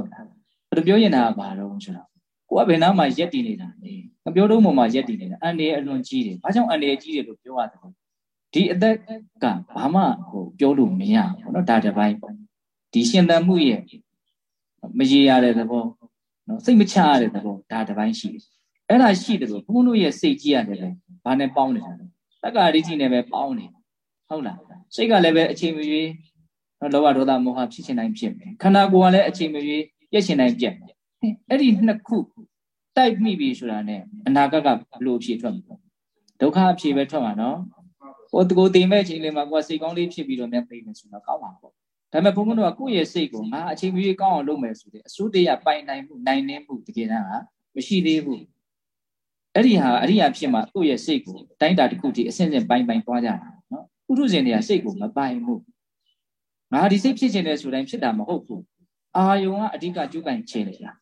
ဟုတ်လားဘယ်လိုပြောရင်တာဘာတော့ဆိုတော့ ကိုကဘယ်နားမှာရက်တည်နေတာလဲမပြောတော့မှမှာရက်တည်နေတာအန်ဒီအလွန်ကြီးတယ်ဘာကြောင့်အန်ဒီကြီးတယ်လို့ပြောရတယ်ဒီအသက်ကဘာမှဟိုပြောလို့မရဘူးเนาะဒါတစ်ပိုင်းပေါ့ဒီရှင်သန်မှုရဲ့မရေရတဲ့သဘောနော်စိတ်မချရတဲ့သဘောဒါတစ်ပိုင်းရှိတယ်အဲ့ဒါရှိတယ်လို့ဘုန်းတို့ရဲ့စိတ်ကြီးရတယ်လေဘာနဲ့ပေါင်းနေတာလဲတက္ကရာဒိဋ္ဌိနဲ့ပဲပေါင်းနေဟုတ်လားစိတ်ကလည်းပဲအချိန်မရွေးနော်လောဘဒေါသမောဟဖြစ်ချင်တိုင်းဖြစ်မယ်ခန္ဓာကိုယ်ကလည်းအချိန်မရွေးပြည့်ချင်တိုင်းပြည့်မယ်အဲ့ဒီနှစ်ခု တိုက်မိပြီဆိုတာနဲ့အနာဂတ်ကဘလို့အဖြစ်ထွက်မှာဒုက္ခအဖြစ်ပဲထွက်မှာနော်ဟိုတကူတိမ်မဲ့ချိန်လေးမှာကိုယ်စိတ်ကောင်းလေးဖြစ်ပြီးတော့မြန်သိမယ်ဆိုတော့ကောင်းပါပေါ့ဒါပေမဲ့ဘုန်းဘုန်းတို့ကကိုယ့်ရဲ့စိတ်ကိုငါအချိန်ကြီးကောင်းအောင်လုပ်မယ်ဆိုတဲ့အစိုးတရားပိုင်နိုင်မှုနိုင်နှင်းမှုတကယ်တမ်းကမရှိသေးဘူးအဲ့ဒီဟာအရိယာဖြစ်မှကိုယ့်ရဲ့စိတ်ကိုတိုင်းတာတစ်ခုတည်းအစဉ်စဉ်ပိုင်ပိုင်သွားကြတာနော်ပုထုဇဉ်တွေကစိတ်ကိုမပိုင်ဘူးငါဒီစိတ်ဖြစ်ခြင်းတဲ့ဆိုတိုင်းဖြစ်တာမဟုတ်ဘူးအာယုံကအဓိကကျုပ်ကန်ခြင်းလေလား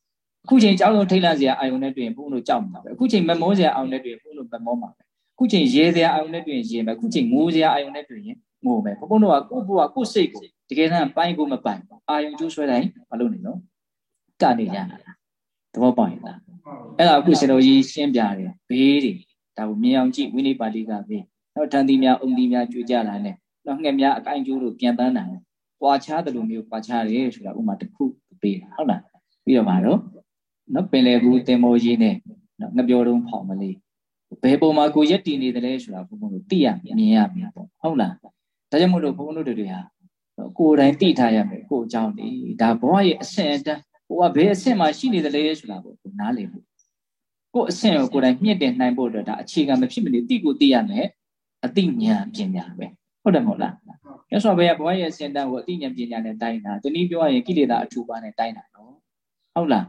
အခုချိန်ကြောက်ရွံထိတ်လန့်စရာအာယုံနဲ့တွေ့ရင်ဘုန်းတို့ကြောက်မှာပဲအခုချိန်မမောစရာအာယုံနဲ့တွေ့ရင်ဘုန်းတို့မမောမှာပဲအခုချိန်ရေစရာအာယုံနဲ့တွေ့ရင်ရေမယ်အခုချိန်ငိုစရာအာယုံနဲ့တွေ့ရင်ငိုမယ်ဘုန်းတို့ကကိုယ့်ဘဝကိုယ့်စိတ်ကိုတကယ်တမ်းပိုင်းကိုမပိုင်အာယုံကျိုးဆွဲတိုင်းမလုပ်နေနော်ကနေကြတာသဘောပေါက်ရင်လားအဲ့ဒါအခုရှင်တော်ကြီးရှင်းပြတယ်ဘေးတွေဒါကိုမြင်အောင်ကြည့်ဝိနည်းပါဠိကဘေးနောက်တန်တီများအုံတီများကြွေးကြလာတယ်နောက်ငှက်များအကိုင်းကျိုးတို့ပြန်တန်းတာတယ်ပွာချားတယ်လို့မျိုးပွာချားတယ်ဆိုတာဥမာတစ်ခုပေးတာဟုတ်လားပြီးတော့မှာတော့ နော်ပင်လေဘူးတင်မိုးကြီးနဲ့နော်ငပြောတုံးဖောင်မလေးဘယ်ပုံမှာကိုရက်တည်နေတယ်လဲဆိုတာဘုံဘုံတို့သိရမြင်ရမြင်ပေါ့ဟုတ်လားဒါကြောင့်မို့လို့ဘုံဘုံတို့တွေဟာကိုယ်တိုင်သိထားရမယ်ကိုယ်အကြောင်းလေဒါဘဝရဲ့အဆင့်အတန်းကိုကဘယ်အဆင့်မှာရှိနေတယ်လဲဆိုတာကိုနားလည်ဖို့ကိုယ်အဆင့်ကိုကိုယ်တိုင်မြင့်တင်နိုင်ဖို့အတွက်ဒါအခြေခံမဖြစ်မနေသိကိုသိရမယ်အသိဉာဏ်ပညာပဲဟုတ်တယ်မဟုတ်လားမြတ်စွာဘုရားဘဝရဲ့စင်တန်းကိုအတိညာပညာနဲ့တိုင်းတာဒီနည်းပြောရရင်ကိလေသာအထူပါနဲ့တိုင်းတာနော်ဟုတ်လား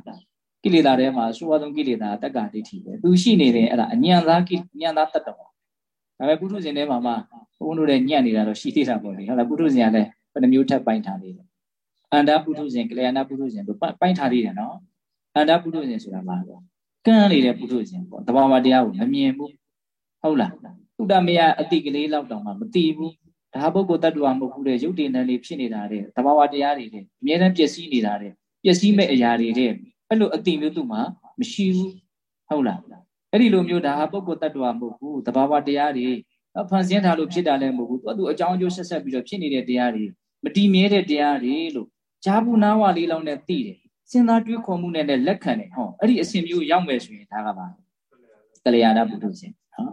ကိလေသာထဲမှာဆိုးဝါးဆုံးကိလေသာတက္ကဒိဋ္ဌိပဲသူရှိနေတယ်အဲ့ဒါအညံသားကိညံသားတတ်တော်ဒါပေမဲ့ပုထုဇဉ်ထဲမှာမှဘုန်းတို့လည်းညံ့နေတာတော့ရှိသေးတာပေါ့လေဟုတ်လားပုထုဇဉ်ကလည်းဘယ်နှမျိုးထပ်ပိုင်းထားသေးတယ်အန္တပုထုဇဉ်ကလျာဏပုထုဇဉ်တို့ပိုင်းထားသေးတယ်နော်အန္တပုထုဇဉ်ဆိုတာမှာပေါ့ကန်းနေတဲ့ပုထုဇဉ်ပေါ့တဘာဝတရားကိုမမြင်ဘူးဟုတ်လားသုတမယအတိကလေးလောက်တောင်မှမသိဘူးဒါပုဂ္ဂိုလ်တ attva မဟုတ်ဘူးတဲ့ရုပ်တည်နေလေးဖြစ်နေတာတဲ့တဘာဝတရားတွေတဲ့အများနဲ့ပျက်စီးနေတာတဲ့ပျက်စီးမဲ့အရာတွေတဲ့ အဲ့လိုအတိမျိုးသူ့မှာမရှိဘူးဟုတ်လားအဲ့ဒီလိုမျိုးဒါဟာပုဂ္ဂိုလ်တ attva မဟုတ်ဘူးတဘာဝတရားတွေဖန်ဆင်းထားလို့ဖြစ်တာလည်းမဟုတ်ဘူးသူ့အကြောင်းအကျိုးဆက်ဆက်ပြီးတော့ဖြစ်နေတဲ့တရားတွေမတည်မြဲတဲ့တရားတွေလို့ဂျာဘူးနာဝလေးလောက်နဲ့သိတယ်စဉ်းစားတွေးခေါ်မှုနဲ့လည်းလက်ခံတယ်ဟောအဲ့ဒီအစဉ်မျိုးရောက်မယ်ဆိုရင်ဒါကပါကလျာဏပုထုဇဉ်ဟော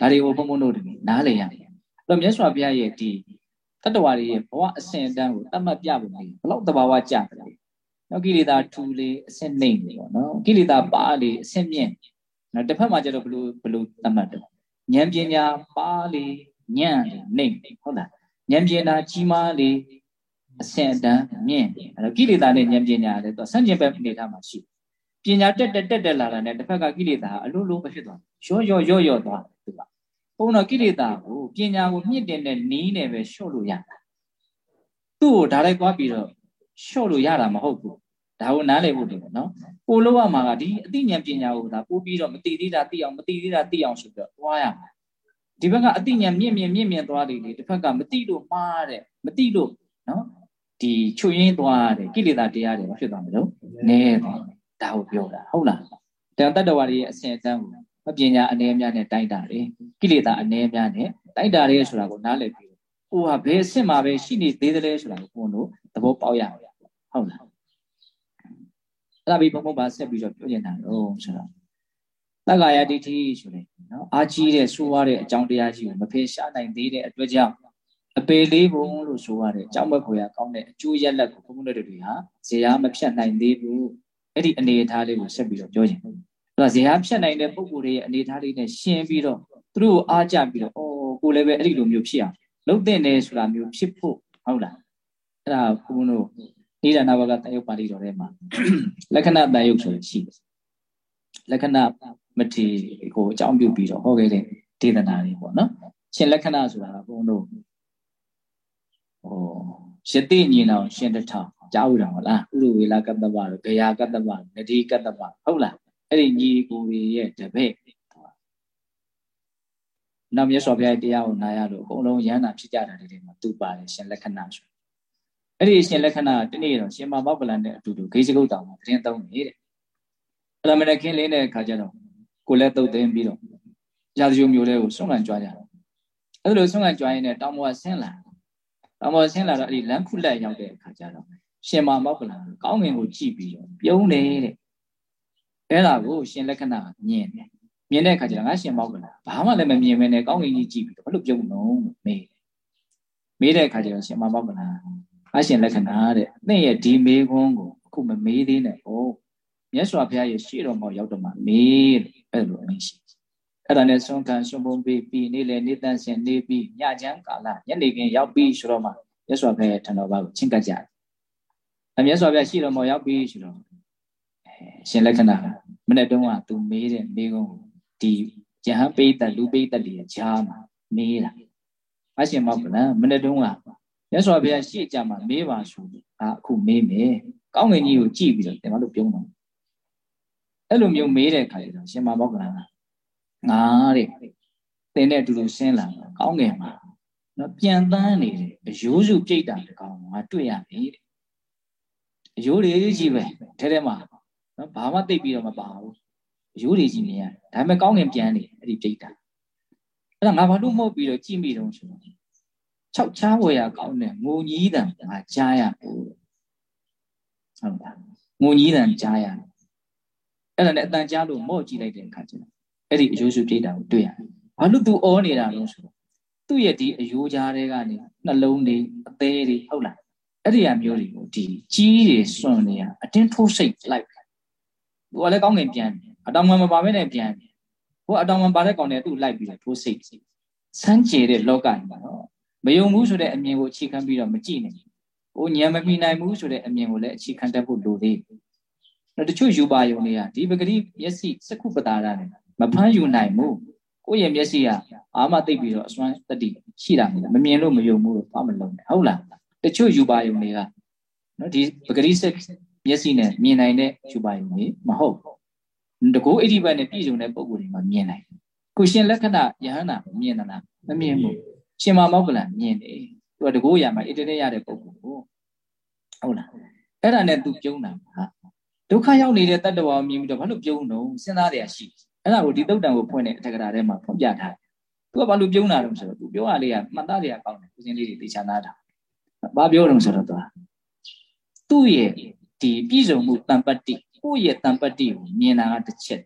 ဒါတွေကိုဘုံဘုံတို့တွေနားလည်ရတယ်အဲ့တော့မြတ်စွာဘုရားရဲ့ဒီတတ္တဝါတွေရဲ့ဘဝအစဉ်အတန်းကိုတတ်မှတ်ပြပုံလေးဘလောက်တဘာဝကြတယ် နော်ကိလေသာထူလေးအစဉ်နှိမ့်နေပေါ့နော်ကိလေသာပါလေးအစဉ်မြင့်နော်တစ်ဖက်မှာကျတော့ဘလို့ဘလို့တတ်မှတ်တယ်ဉာဏ်ပညာပါလေးညံ့လေးနှိမ့်ဟုတ်လားဉာဏ်ပညာကြီးမားလေးအစဉ်အတန်းမြင့်အဲ့တော့ကိလေသာနဲ့ဉာဏ်ပညာလည်းသူဆန့်ကျင်ဘက်အနေထားမှာရှိပညာတက်တက်တက်တက်လာတာနဲ့တစ်ဖက်ကကိလေသာအလိုလိုမဖြစ်သွားရော့ရော့ရော့ရော့သွားသူကဘုံတော့ကိလေသာကိုပညာကိုမြင့်တင်တဲ့နီးနဲ့ပဲလျှော့လို့ရတာသူ့ကိုဒါလိုက်သွားပြီးတော့ လျှော့လို့ရတာမဟုတ်ဘူးဒါကိုနားလည်ဖို့တင်ပေါ့နော်ကိုလို့ရမှာကဒီအသိဉာဏ်ပညာကိုဒါပို့ပြီးတော့မသိသေးတာသိအောင်မသိသေးတာသိအောင်ဆိုပြီးတော့သွားရမှာဒီဘက်ကအသိဉာဏ်မြင့်မြင့်မြင့်မြင့်သွားတယ်လေတစ်ဖက်ကမသိလို့မှားတယ်မသိလို့နော်ဒီချွတ်ရင်းသွားတယ်ကိလေသာတရားတွေမဖြစ်သွားမလို့နဲသွားဒါကိုပြောတာဟုတ်လားတန်တတ္တဝါတွေရဲ့အစဉ်အတန်းကိုမပညာအနေအများနဲ့တိုက်တာတယ်ကိလေသာအနေအများနဲ့တိုက်တာတယ်ဆိုတာကိုနားလည်ပြီး ဟိုဟာဘယ်အစ်မှာပဲရှိနေသေးတယ်ဆိုတာကိုဘုန်းတို့သဘောပေါက်ရအောင်ဟုတ်လားအဲ့ဒါပြီးဘုံဘုံပါဆက်ပြီးတော့ပြောချင်တာတော့ဆိုတော့တက္ကာယဒိဋ္ဌိဆိုတဲ့နော်အာကြီးတဲ့ဆိုးရတဲ့အကြောင်းတရားကြီးကိုမဖေရှားနိုင်သေးတဲ့အတွက်ကြောင့်အပေလေးဘုံလို့ဆိုရတဲ့အကြောင်းဘက်ကိုရကောင်းတဲ့အကျိုးရက်လက်ကိုဘုံဘုံတွေဟာဇေယျမဖြတ်နိုင်သေးဘူးအဲ့ဒီအနေအထားလေးကိုဆက်ပြီးတော့ပြောချင်တယ်။ဒါဇေယျဖြတ်နိုင်တဲ့ပုံကိုယ်တွေရဲ့အနေအထားလေးနဲ့ရှင်းပြီးတော့သူတို့ကိုအားကြပြီးတော့အော်ကိုလည်းပဲအဲ့ဒီလိုမျိုးဖြစ်အောင် လုပ်တဲ့နေဆိုတာမျိုးဖြစ်ဖို့ဟုတ်လား။အဲ့ဒါဘုံတို့နိဒာနာဘကတယုတ်ပါဠိတော်ထဲမှာလက္ခဏာတယုတ်ဆိုရှိတယ်။လက္ခဏာမထေကိုအကြောင်းပြုပြီးတော့ဟောခဲ့တဲ့ဒေသနာတွေပေါ့နော်။ရှင်လက္ခဏာဆိုတာကဘုံတို့ဟိုယတိညီနောင်ရှင်တထောင်ကြားဦးတာဟုတ်လားဥရဝေလကတ္တဗတို့ဂယာကတ္တဗနတိကတ္တဗဟုတ်လားအဲ့ဒီညီကိုရဲ့တပည့် နောက်မြတ်စွာဘုရားတရားကိုနားရလို့အကုန်လုံးရဟန္တာဖြစ်ကြတာတွေမှာသူပါတယ်ရှင်လက္ခဏာဆိုအဲ့ဒီရှင်လက္ခဏာတနေ့တော့ရှင်မမောကလန်နဲ့အတူတူဂိစကုတ်တောင်မှာတင်းသုံးနေတဲ့အဲ့ဒါမနဲ့ခင်းလင်းတဲ့အခါကျတော့ကိုလည်းတုတ်သိမ်းပြီးတော့ရာဇဂိုမျိုးလေးကိုဆွန့်ကန်ကြွားကြတယ်အဲ့လိုဆွန့်ကန်ကြွားရင်းနဲ့တောင်ပေါ်ဆင်းလာတောင်ပေါ်ဆင်းလာတော့အဲ့ဒီလမ်းခုလက်ရောက်တဲ့အခါကျတော့ရှင်မမောကလန်ကောင်းငင်ကိုကြည့်ပြီးတော့ပြုံးနေတဲ့အဲ့ဒါကိုရှင်လက္ခဏာမြင်တယ် မြင်တဲ့အခါကျတော့ငါရှင်မောကလန်ဘာမှလည်းမမြင်မနဲ့ကောင်းငင်ကြီးကြည့်ပြီးတော့ဘာလို့ပြုံးလုံးမေးမေးတဲ့အခါကျတော့ရှင်မမောကလန်ငါရှင်လက္ခဏာတဲ့နဲ့ရဲ့ဒီမေးခွန်းကိုအခုမမေးသေးနဲ့ဟောမြတ်စွာဘုရားရဲ့ရှေ့တော်မှာရောက်တော့မှမေးတယ်အဲ့လိုအမိန့်ရှိအဲ့ဒါနဲ့ဆွမ်းခံဆွမ်းပုံပေးပြီးနေ့လေနေ့တန်ဆင်နေပြီးညချမ်းကာလညနေခင်းရောက်ပြီးဆိုတော့မှမြတ်စွာဘုရားရဲ့ထံတော်ဘာကိုချင်းကပ်ကြတယ်အမြတ်စွာဘုရားရှိတော်မော်ရောက်ပြီးဆိုတော့ရှင်လက္ခဏာမနေ့တုန်းကသူမေးတဲ့မေးခွန်း ဒီယဟန်ပိတ်တလူပိတ်တတွေဂျားမှာမေးတာအရှင်မောကလမနေ့တုန်းကမြတ်စွာဘုရားရှေ့ကြမှာမေးပါဆိုအာအခုမေးမယ်ကောင်းငင်ကြီးကိုကြည့်ပြီးတော့တင်မလို့ပြုံးတော့အဲ့လိုမျိုးမေးတဲ့အခါကျတော့ရှင်မောကလငါတဲ့တင်တဲ့အတူတူဆင်းလာကောင်းငင်မှာနော်ပြန်တန်းနေတယ်အယိုးစုပြိတ်တာတကောင်ငါတွေ့ရပြီတဲ့အယိုးတွေကြီးပဲထဲထဲမှာနော်ဘာမှတိတ်ပြီးတော့မပါဘူး အယိုးတွေကြီးမြင်ရတယ်ဒါပေမဲ့ကောင်းငင်ပြန်နေအဲ့ဒီပြိတ်တာအဲ့ဒါငါဘာလို့မှုတ်ပြီးတော့ကြည့်မိတော့ဆိုတော့၆ချားဝယ်ရကောင်းတယ်ငိုကြီးတန်ငါကြားရဘူးဟုတ်လားငိုကြီးတန်ကြားရအဲ့ဒါနဲ့အတန်ကြားလို့မော့ကြည့်လိုက်တဲ့အခါကျတော့အဲ့ဒီအယိုးစုပြိတ်တာကိုတွေ့ရတယ်ဘာလို့ तू အောနေတာလဲဆိုတော့သူ့ရဲ့ဒီအယိုးကြားတွေကနေနှလုံးတွေအသေးတွေဟုတ်လားအဲ့ဒီအမျိုးတွေကိုဒီကြီးတွေစွန့်နေရအတင်းထိုးစိတ်လိုက်သူကလည်းကောင်းငင်ပြန်တယ် အတောင်မှမပါဘဲနဲ့ပြန်တယ်ဟိုအတောင်မှပါတဲ့ကောင်တွေသူ့လိုက်ပြီးတော့ထိုးစိတ်စမ်းကြဲတဲ့လောကကြီးမှာတော့မယုံဘူးဆိုတဲ့အမြင်ကိုအခြေခံပြီးတော့မကြည့်နဲ့ဟိုဉာဏ်မမိနိုင်ဘူးဆိုတဲ့အမြင်ကိုလည်းအခြေခံတတ်ဖို့လိုသေးတယ်တချို့ယူပါယုံတွေကဒီပဂတိမျက်စိစက္ခုပတာရနဲ့မဖမ်းယူနိုင်ဘူးကိုယ့်ရဲ့မျက်စိကအာမသိပ်ပြီးတော့အစွမ်းတတိရှိတာမလားမမြင်လို့မယုံဘူးလို့ဘာမလုံးနဲ့ဟုတ်လားတချို့ယူပါယုံတွေကနော်ဒီပဂတိစက်မျက်စိနဲ့မြင်နိုင်တဲ့ယူပါယုံတွေမဟုတ် တကူအဋ္ဌိပတ်နဲ့ပြည့်စုံတဲ့ပုံကိုယ်တွေမှာမြင်နိုင်။ကိုရှင်လက္ခဏာယဟန္တာမြင်သလားမမြင်ဘူး။ရှင်မောကလန်မြင်တယ်။သူကတကူရမှာအတ္တနဲ့ရတဲ့ပုံကိုယ်ကိုဟုတ်လား။အဲ့ဒါနဲ့သူပြုံးတာဟာဒုက္ခရောက်နေတဲ့တတ္တဝါကိုမြင်ပြီးတော့ဘာလို့ပြုံးတော့စဉ်းစားတရားရှိ။အဲ့ဒါကိုဒီတုတ်တံကိုဖွင့်တဲ့အထက်ကရာထဲမှာဖွင့်ပြထားတယ်။သူကဘာလို့ပြုံးတာလဲဆိုတော့သူပြောရလေးကမှတ်သားတွေကကောင်းတယ်။ကိုရှင်လေးတွေသိချာသားတာ။ဘာပြောတော့ဆိုတော့သူကသူ့ရဲ့ဒီပြည်စုံမှုတံပတ်တိ ကိုယ့်ရဲ့တံပတ္တိကိုမြင်တာကတစ်ချက်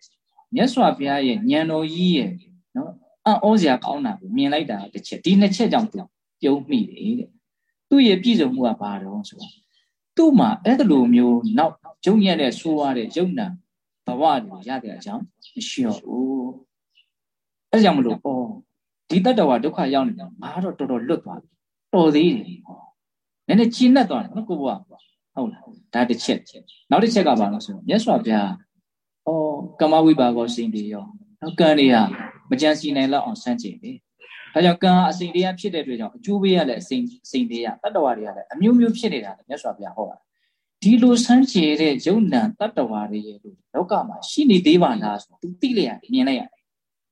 မြတ်စွာဘုရားရဲ့ဉာဏ်တော်ကြီးရဲ့နော်အံ့ဩစရာကောင်းတာကိုမြင်လိုက်တာတစ်ချက်ဒီနှစ်ချက်ကြောင့်သူပြုံးမိတယ်တဲ့သူ့ရဲ့ပြည့်စုံမှုကဘာတော့ဆိုတော့သူ့မှာအဲ့လိုမျိုးနောက်ဂျုံညံ့တဲ့ဆိုးရတဲ့ယုံနာဘဝတွေရတဲ့အကြောင်းမရှိတော့ဘူးအဲ့ကြောင့်မလို့ဩဒီတတ္တဝါဒုက္ခရောက်နေတာငါတော့တော်တော်လွတ်သွားပြီတော်သေးတယ်ဟောနည်းနည်းကြီးနှက်သွားတယ်နော်ကိုဘွား ဟုတ်လားဒါတစ်ချက်နောက်တစ်ချက်ကဘာလို့ဆိုတော့မြတ်စွာဘုရားဩကမ္မဝိပါကောစိန်တွေရောနောက်ကံတွေကမကြံစီနိုင်လောက်အောင်စမ်းကြည့်တယ်ဒါကြောင့်ကံအစိန်တရားဖြစ်တဲ့အတွက်ကြောင့်အကျိုးပေးရတဲ့အစိန်အစိန်တရားတတ္တဝါတွေကလည်းအမျိုးမျိုးဖြစ်နေတာမြတ်စွာဘုရားဟောတာဒီလိုစမ်းကြည့်တဲ့ယုံနံတတ္တဝါတွေရဲ့လို့လောကမှာရှိနေသေးပါလားဆိုသူသိလိုက်ရတယ်မြင်လိုက်ရတယ်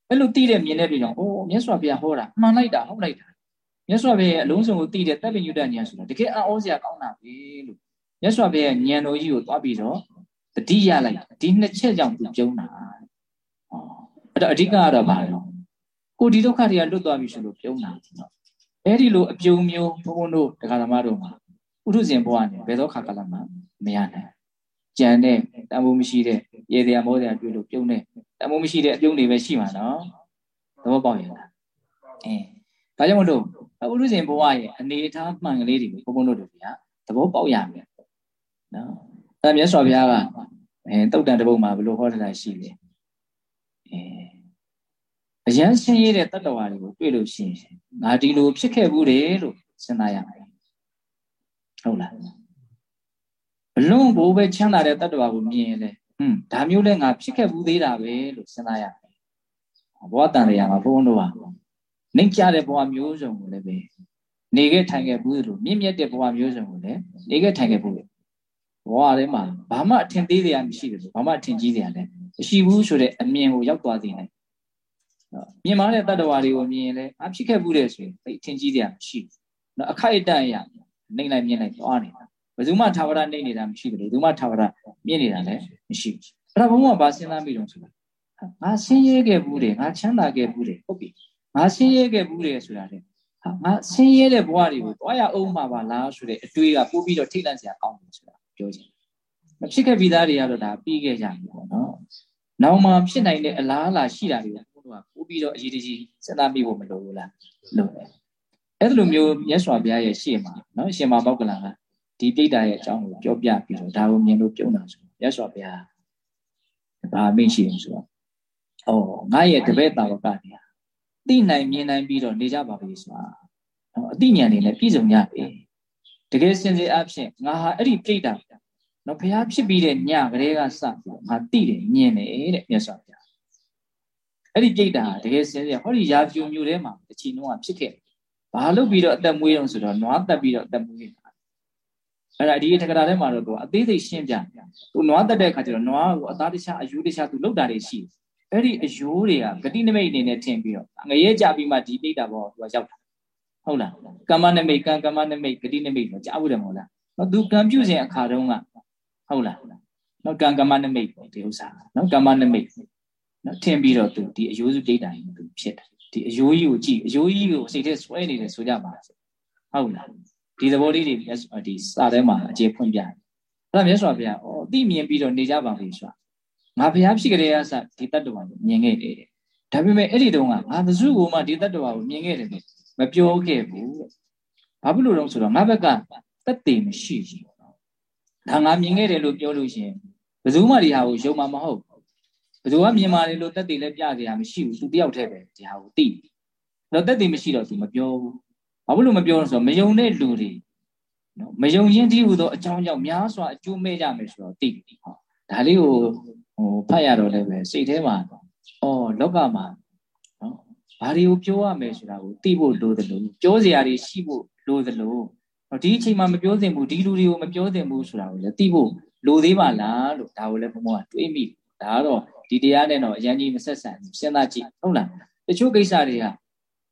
အဲ့လိုသိတဲ့မြင်တဲ့အတွက်ကြောင့်အိုးမြတ်စွာဘုရားဟောတာမှန်လိုက်တာဟုတ်လိုက်တာမြတ်စွာဘုရားရဲ့အလုံးစုံကိုသိတဲ့တပ်ပညုတ္တဉာဏ်ဆိုတာတကယ်အံ့ဩစရာကောင်းတာပဲလို့ မြတ်စွာဘုရားဉာဏ်တော်ကြီးကိုသွားပြီးတော့တတိရလိုက်ဒီနှစ်ချက်ကြောင့်သူပြုံးတာဟောအဲ့တော့အဓိကကတော့ဘာလဲကိုဒီဒုက္ခတွေကလွတ်သွားပြီဆိုလို့ပြုံးတာနော်အဲ့ဒီလိုအပြုံမျိုးဘုန်းဘုန်းတို့တရားဓမ္မတို့မှာဥထုဇဉ်ဘဝနဲ့ဘယ်သောခါကလမှမရနိုင်ကြံတဲ့တန်ဖိုးမရှိတဲ့ရေတရားမောတရားတွေ့လို့ပြုံးတဲ့တန်ဖိုးမရှိတဲ့အပြုံးတွေပဲရှိမှာနော်သဘောပေါက်ရင်လားအဲဒါကြောင့်မလို့ဥထုဇဉ်ဘဝရဲ့အနေအထားမှန်ကလေးတွေကိုဘုန်းဘုန်းတို့တွေကသဘောပေါက်ရမယ် နော်အဲမြတ်စွာဘုရားကအဲတုတ်တန်တပုတ်မှာဘယ်လိုဟောထားတာရှိလဲအဲအရန်ဆင်းရဲတဲ့တတ္တဝါတွေကိုတွေ့လို့ရှိရင်ငါဒီလိုဖြစ်ခဲ့ဘူးတယ်လို့စဉ်းစားရမယ်ဟုတ်လားဘလုံးဘိုးပဲချမ်းသာတဲ့တတ္တဝါကိုမြင်ရင်လေဟွန်းဒါမျိုးလဲငါဖြစ်ခဲ့ဘူးသေးတာပဲလို့စဉ်းစားရမယ်ဘဝတန်တရားမှာဘုန်းတော်ကနှိမ့်ကြတဲ့ဘဝမျိုးစုံကိုလည်းပဲနေခဲ့ထိုင်ခဲ့ဘူးလို့မြင့်မြတ်တဲ့ဘဝမျိုးစုံကိုလည်းနေခဲ့ထိုင်ခဲ့ဘူး ဘဝထဲမှာဘာမှအထင်သေးတရားမရှိဘူးဘာမှအထင်ကြီးတရားလည်းမရှိဘူးဆိုတဲ့အမြင်ကိုရောက်သွားသေးတယ်မြင်မာတဲ့တတ္တဝါတွေကိုမြင်ရင်လည်းအဖြစ်ခဲ့ဘူးတဲ့ဆိုရင်သိအထင်ကြီးတရားမရှိဘူးနော်အခိုက်အတန့်အရာနှိမ့်လိုက်မြင်လိုက်သွားနေတာဘယ်သူမှထာဝရနှိမ့်နေတာမရှိဘူးဘယ်သူမှထာဝရမြင်နေတာလည်းမရှိဘူးအဲ့ဒါဘုံကဘာစဉ်းစားမိတော့ဆိုတာငါဆင်းရဲခဲ့ဘူးတယ်ငါချမ်းသာခဲ့ဘူးတယ်ဟုတ်ပြီငါဆင်းရဲခဲ့ဘူးတယ်ဆိုတာလေဟာငါဆင်းရဲတဲ့ဘဝတွေကိုတွားရအောင်မှာပါလားဆိုတဲ့အတွေးကပို့ပြီးတော့ထိတ်လန့်စရာကောင်းတယ်ဆိုတာ ပြောချင်မဖြစ်ခဲ့ပြီးသားတွေကတော့ဒါပြီးခဲ့ကြပြီပေါ့နော်နောက်မှဖြစ်နိုင်တဲ့အလားအလာရှိတာတွေကိုဘုရားပို့ပြီးတော့အရေးတကြီးစဉ်းစားမိဖို့မလိုဘူးလားလိုတယ်အဲ့လိုမျိုးမြတ်စွာဘုရားရဲ့ရှေ့မှာနော်ရှင်မဘောက်ကလန်ကဒီပြိတ္တာရဲ့အကြောင်းကိုပြောပြပြီးတော့ဒါကိုမြင်လို့ပြုံးတာဆိုမြတ်စွာဘုရားဘာမိတ်ရှိတယ်ဆိုတော့ဩငါရဲ့တပည့်တာဝကနေဟာသိနိုင်မြင်နိုင်ပြီးတော့နေကြပါပြီဆိုတာနော်အသိဉာဏ်တွေလည်းပြည့်စုံကြပြီတကယ်စင်စစ်အဖြစ်ငါဟာအဲ့ဒီပြိတ္တာ နော်ဘုရားဖြစ်ပြီးတဲ့ညကလေးကစပြီးတော့ငါသိတယ်မြင်တယ်တဲ့မြတ်စွာဘုရားအဲ့ဒီပြိတ္တာတကယ်စင်စစ်ဟောဒီရာဇူမျိုးထဲမှာတချီနှုံးကဖြစ်ခဲ့ဘာလို့ပြီးတော့အသက်မွေးအောင်ဆိုတော့နွားတက်ပြီးတော့အသက်မွေးနေတာအဲ့ဒါဒီထကရာထဲမှာတော့သူအသေးစိတ်ရှင်းပြသူနွားတက်တဲ့အခါကျတော့နွားကိုအသားတခြားအယူတခြားသူလောက်တာတွေရှိအဲ့ဒီအယိုးတွေကဂတိနမိတ်အနေနဲ့ထင်ပြီးတော့ငရဲကြပြီးမှဒီပြိတ္တာဘောသူကရောက်တာဟုတ်လားကမ္မနမိတ်ကံကမ္မနမိတ်ဂတိနမိတ်တော့ကြားဘူးတယ်မဟုတ်လားနော်သူကံပြုစဉ်အခါတုန်းက ဟုတ်လားနော်ကံကမ္မနမိတ်ပေါ့ဒီဥစ္စာနော်ကမ္မနမိတ်နော်ထင်ပြီးတော့သူဒီအယိုးစုပြိတ္တာကြီးသူဖြစ်တယ်ဒီအယိုးကြီးကိုကြည့်အယိုးကြီးကိုစိတ်ထဲဆွဲနေတယ်ဆိုကြပါဟုတ်လားဒီသဘောလေးတွေဒီစာထဲမှာအခြေဖွင့်ပြတယ်အဲ့ဒါမြတ်စွာဘုရားဩသိမြင်ပြီးတော့နေကြပါပြီဆိုတာငါဘုရားဖြစ်ကြတဲ့အစဒီတတ္တဝါကိုမြင်ခဲ့တယ်ဒါပေမဲ့အဲ့ဒီတုန်းကငါဘစုကိုမှဒီတတ္တဝါကိုမြင်ခဲ့တယ်လို့မပြောခဲ့ဘူးဘာဖြစ်လို့လဲဆိုတော့ငါဘက်ကတက်တည်မရှိဘူး ဒါငါမြင်ခဲ့တယ်လို့ပြောလို့ရှိရင်ဘယ်သူမှဒီဟာကိုယုံမှာမဟုတ်ဘယ်သူကမြင်ပါတယ်လို့တက်တည်လည်းပြကြရမရှိဘူးသူတယောက်တည်းပဲဒီဟာကိုသိတယ်တော့တက်တည်မရှိတော့သူမပြောဘူးဘာလို့မပြောလို့ဆိုတော့မယုံတဲ့လူတွေနော်မယုံခြင်းတိဟုသောအကြောင်းကြောင့်များစွာအကျိုးမဲ့ကြမယ်ဆိုတော့သိပြီဟောဒါလေးကိုဟိုဖတ်ရတော့လည်းပဲစိတ်ထဲမှာအော်လောကမှာနော်ဘာတွေကိုပြောရမယ်ဆိုတာကိုသိဖို့လိုတယ်လို့ပြောစရာတွေရှိဖို့လိုတယ်လို့ ဒီအချိန်မှာမပြောသင့်ဘူးဒီလူတွေကိုမပြောသင့်ဘူးဆိုတာကိုလည်းသိဖို့လိုသေးပါလားလို့ဒါကိုလည်းဘုံဘုံကတွေးမိဒါကတော့ဒီတရားနဲ့တော့အရင်ကြီးမဆက်ဆံဘူးစဉ်းစားကြည့်ဟုတ်လားတချို့ကိစ္စတွေက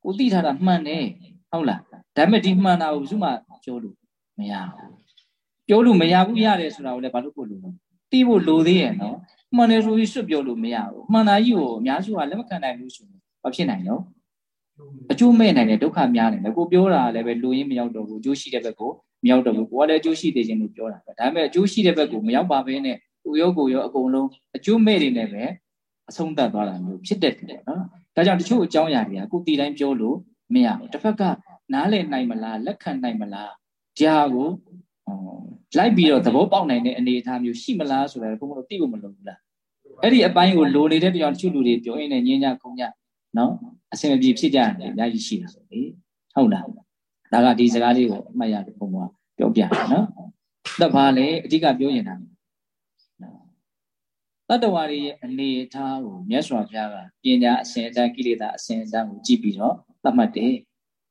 ကိုသိထားတာမှန်တယ်ဟုတ်လားဒါပေမဲ့ဒီမှန်တာကိုဘယ်သူမှပြောလို့မရဘူးပြောလို့မရဘူးရတယ်ဆိုတာကိုလည်းဘာလို့ကိုလို့လဲသိဖို့လိုသေးရဲ့နော်မှန်တယ်ဆိုပြီးစွတ်ပြောလို့မရဘူးမှန်တာကြီးကိုအများစုကလက်မခံနိုင်ဘူးဆိုရင်ဘာဖြစ်နိုင်ရော အကျိုးမဲ့နိုင်တဲ့ဒုက္ခများနေတယ်ကိုပြောတာလည်းပဲလူရင်းမရောက်တော့ဘူးအကျိုးရှိတဲ့ဘက်ကိုမရောက်တော့ဘူးကိုကလည်းအကျိုးရှိသေးခြင်းလို့ပြောတာပဲဒါပေမဲ့အကျိုးရှိတဲ့ဘက်ကိုမရောက်ပါဘဲနဲ့သူရောကိုရောအကုန်လုံးအကျိုးမဲ့တွေနဲ့ပဲအဆုံးသတ်သွားတာမျိုးဖြစ်တတ်တယ်နော်ဒါကြောင့်တချို့အကြောင်းအရာတွေကကိုတီတိုင်းပြောလို့မရဘူးတစ်ဖက်ကနားလည်နိုင်မလားလက်ခံနိုင်မလားကြာကိုလိုက်ပြီးတော့သဘောပေါက်နိုင်တဲ့အနေအထားမျိုးရှိမလားဆိုတာဘုံဘုံတို့သိဖို့မလိုဘူးလားအဲ့ဒီအပိုင်းကိုလိုနေတဲ့တရားတချို့လူတွေပြောရင်းနဲ့ညင်းကြခုံကြ နော်အဆင်မပြေဖြစ်ကြတယ်အများကြီးရှိတာလေဟုတ်လားဒါကဒီစကားလေးကိုအမှတ်ရတယ်ဘုံဘုံကပြောပြတယ်နော်သက်ပါလေအဓိကပြောရင်တာတတ္တဝါတွေရဲ့အနေအထားကိုမြတ်စွာဘုရားကပညာအစဉ်အတန်းကိလေသာအစဉ်အတန်းကိုကြည့်ပြီးတော့သတ်မှတ်တယ်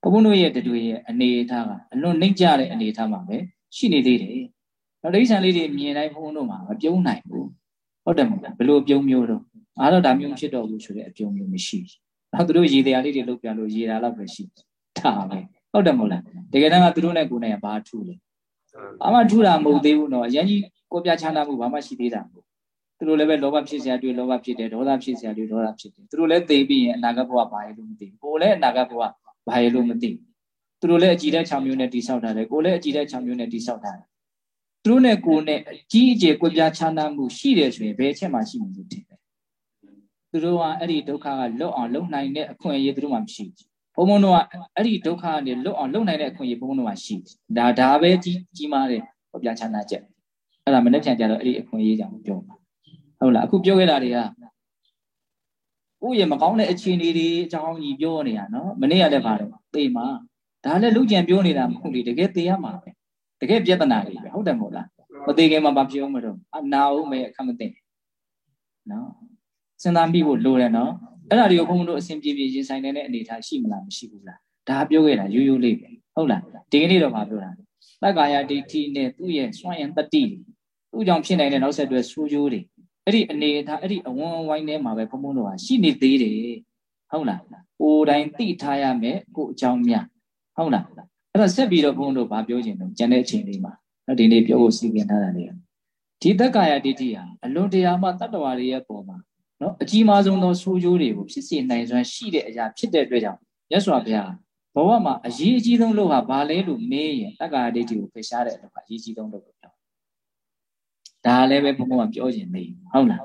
ဘုန်းဘုန်းတို့ရဲ့တတွေရဲ့အနေအထားကအလွန်နှိမ့်ကြတဲ့အနေအထားမှာပဲရှိနေသေးတယ်။တော့ဒိဋ္ဌံလေးတွေမြင်တိုင်းဘုန်းဘုန်းတို့မှာမပြုံးနိုင်ဘူး။ဟုတ်တယ်မဟုတ်လားဘယ်လိုပြုံးမျိုးတော့အားတော့ဒါမျိုးဖြစ်တော့ဘူးဆိုတဲ့အပြုံးမျိုးမရှိဘူး။ နောက်သူတို့ရေတရားလေးတွေလုပ်ပြန်လို့ရေတာလောက်ပဲရှိထားပဲဟုတ်တယ်မဟုတ်လားတကယ်တမ်းကသူတို့နဲ့ကိုယ်နဲ့ဘာထူးလဲဘာမှထူးတာမဟုတ်သေးဘူးနော်အရင်ကြီးကိုပြချမ်းသာမှုဘာမှရှိသေးတာမဟုတ်သူတို့လည်းပဲလောဘဖြစ်စရာတွေ့လောဘဖြစ်တယ်ဒေါသဖြစ်စရာတွေ့ဒေါသဖြစ်တယ်သူတို့လည်းသိပြီးရင်အနာဂတ်ဘဝဘာရလို့မသိဘူးကိုယ်လည်းအနာဂတ်ဘဝဘာရလို့မသိဘူးသူတို့လည်းအကြည်တဲ့6မျိုးနဲ့တိဆောက်ထားတယ်ကိုယ်လည်းအကြည်တဲ့6မျိုးနဲ့တိဆောက်ထားတယ်သူတို့နဲ့ကိုယ်နဲ့အကြီးအကျယ်ကိုပြချမ်းသာမှုရှိတယ်ဆိုရင်ဘယ်အချက်မှရှိမှာလို့ထင်တယ် သူတို့ကအဲ့ဒီဒုက္ခကလွတ်အောင်လုံနိုင်တဲ့အခွင့်အရေးသူတို့မှမရှိဘူးဘုံဘုံတို့ကအဲ့ဒီဒုက္ခကနေလွတ်အောင်လုံနိုင်တဲ့အခွင့်အရေးဘုံဘုံတို့မှရှိဒါဒါပဲကြီးကြီးမားတဲ့ကွပြချမ်းသာချက်အဲ့ဒါမနေ့ပြန်ကြတော့အဲ့ဒီအခွင့်အရေးကြောင့်ပြောပါဟုတ်လားအခုပြောခဲ့တာတွေကဥယျာဉ်မကောင်းတဲ့အခြေအနေတွေအကြောင်းကြီးပြောနေတာနော်မနေ့ကလည်းပါတယ်သေမှာဒါလည်းလူကြံပြောနေတာမဟုတ်လေတကယ်သေရမှာပဲတကယ်ပြဿနာတွေပဲဟုတ်တယ်မဟုတ်လားမသေးခင်မှာမပြောမတော့အနာအောင်မယ်အခက်မသိနော် စဉ်းစားမိဖို့လိုတယ်နော်အဲ့ဒါတွေကိုဘုန်းဘုန်းတို့အစဉ်ပြေပြေရင်ဆိုင်နေတဲ့အနေအထားရှိမလားမရှိဘူးလားဒါပြောခဲ့တာရိုးရိုးလေးပဲဟုတ်လားဒီကနေ့တော့မပြောတာတက္ကာယဒိဋ္ဌိနဲ့သူ့ရဲ့စွန့်ရင်တတိသူ့ကြောင့်ဖြစ်နိုင်တဲ့နောက်ဆက်တွဲဆိုးကျိုးတွေအဲ့ဒီအနေထားအဲ့ဒီအဝန်းဝိုင်းထဲမှာပဲဘုံဘုံတို့ဟာရှိနေသေးတယ်ဟုတ်လားကိုယ်တိုင်သိထားရမယ်ကိုအကြောင်းများဟုတ်လားအဲ့တော့ဆက်ပြီးတော့ဘုံတို့ဗာပြောခြင်းတော့ကျန်တဲ့အချိန်လေးမှာနော်ဒီနေ့ပြောဖို့စီစဉ်ထားတာလေဒီသက်ကာယဒိဋ္ဌိဟာအလွန်တရာမှတတ္တဝါတွေရဲ့ပုံမှာ နော်အကြီးမားဆုံးသောဆိုးကျိုးတွေကိုဖြစ်စေနိုင်စွမ်းရှိတဲ့အရာဖြစ်တဲ့အတွက်ကြောင့်ရသော်ဘုရားဘဝမှာအရေးအကြီးဆုံးလို့ဟာဘာလဲလို့မေးရင်တက္ကာယဒိဋ္ဌိကိုဖယ်ရှားတဲ့အလုပ်ကအရေးကြီးဆုံးလို့ပြောဒါလည်းပဲဘုံဘုံကပြောခြင်းမေးဟုတ်လား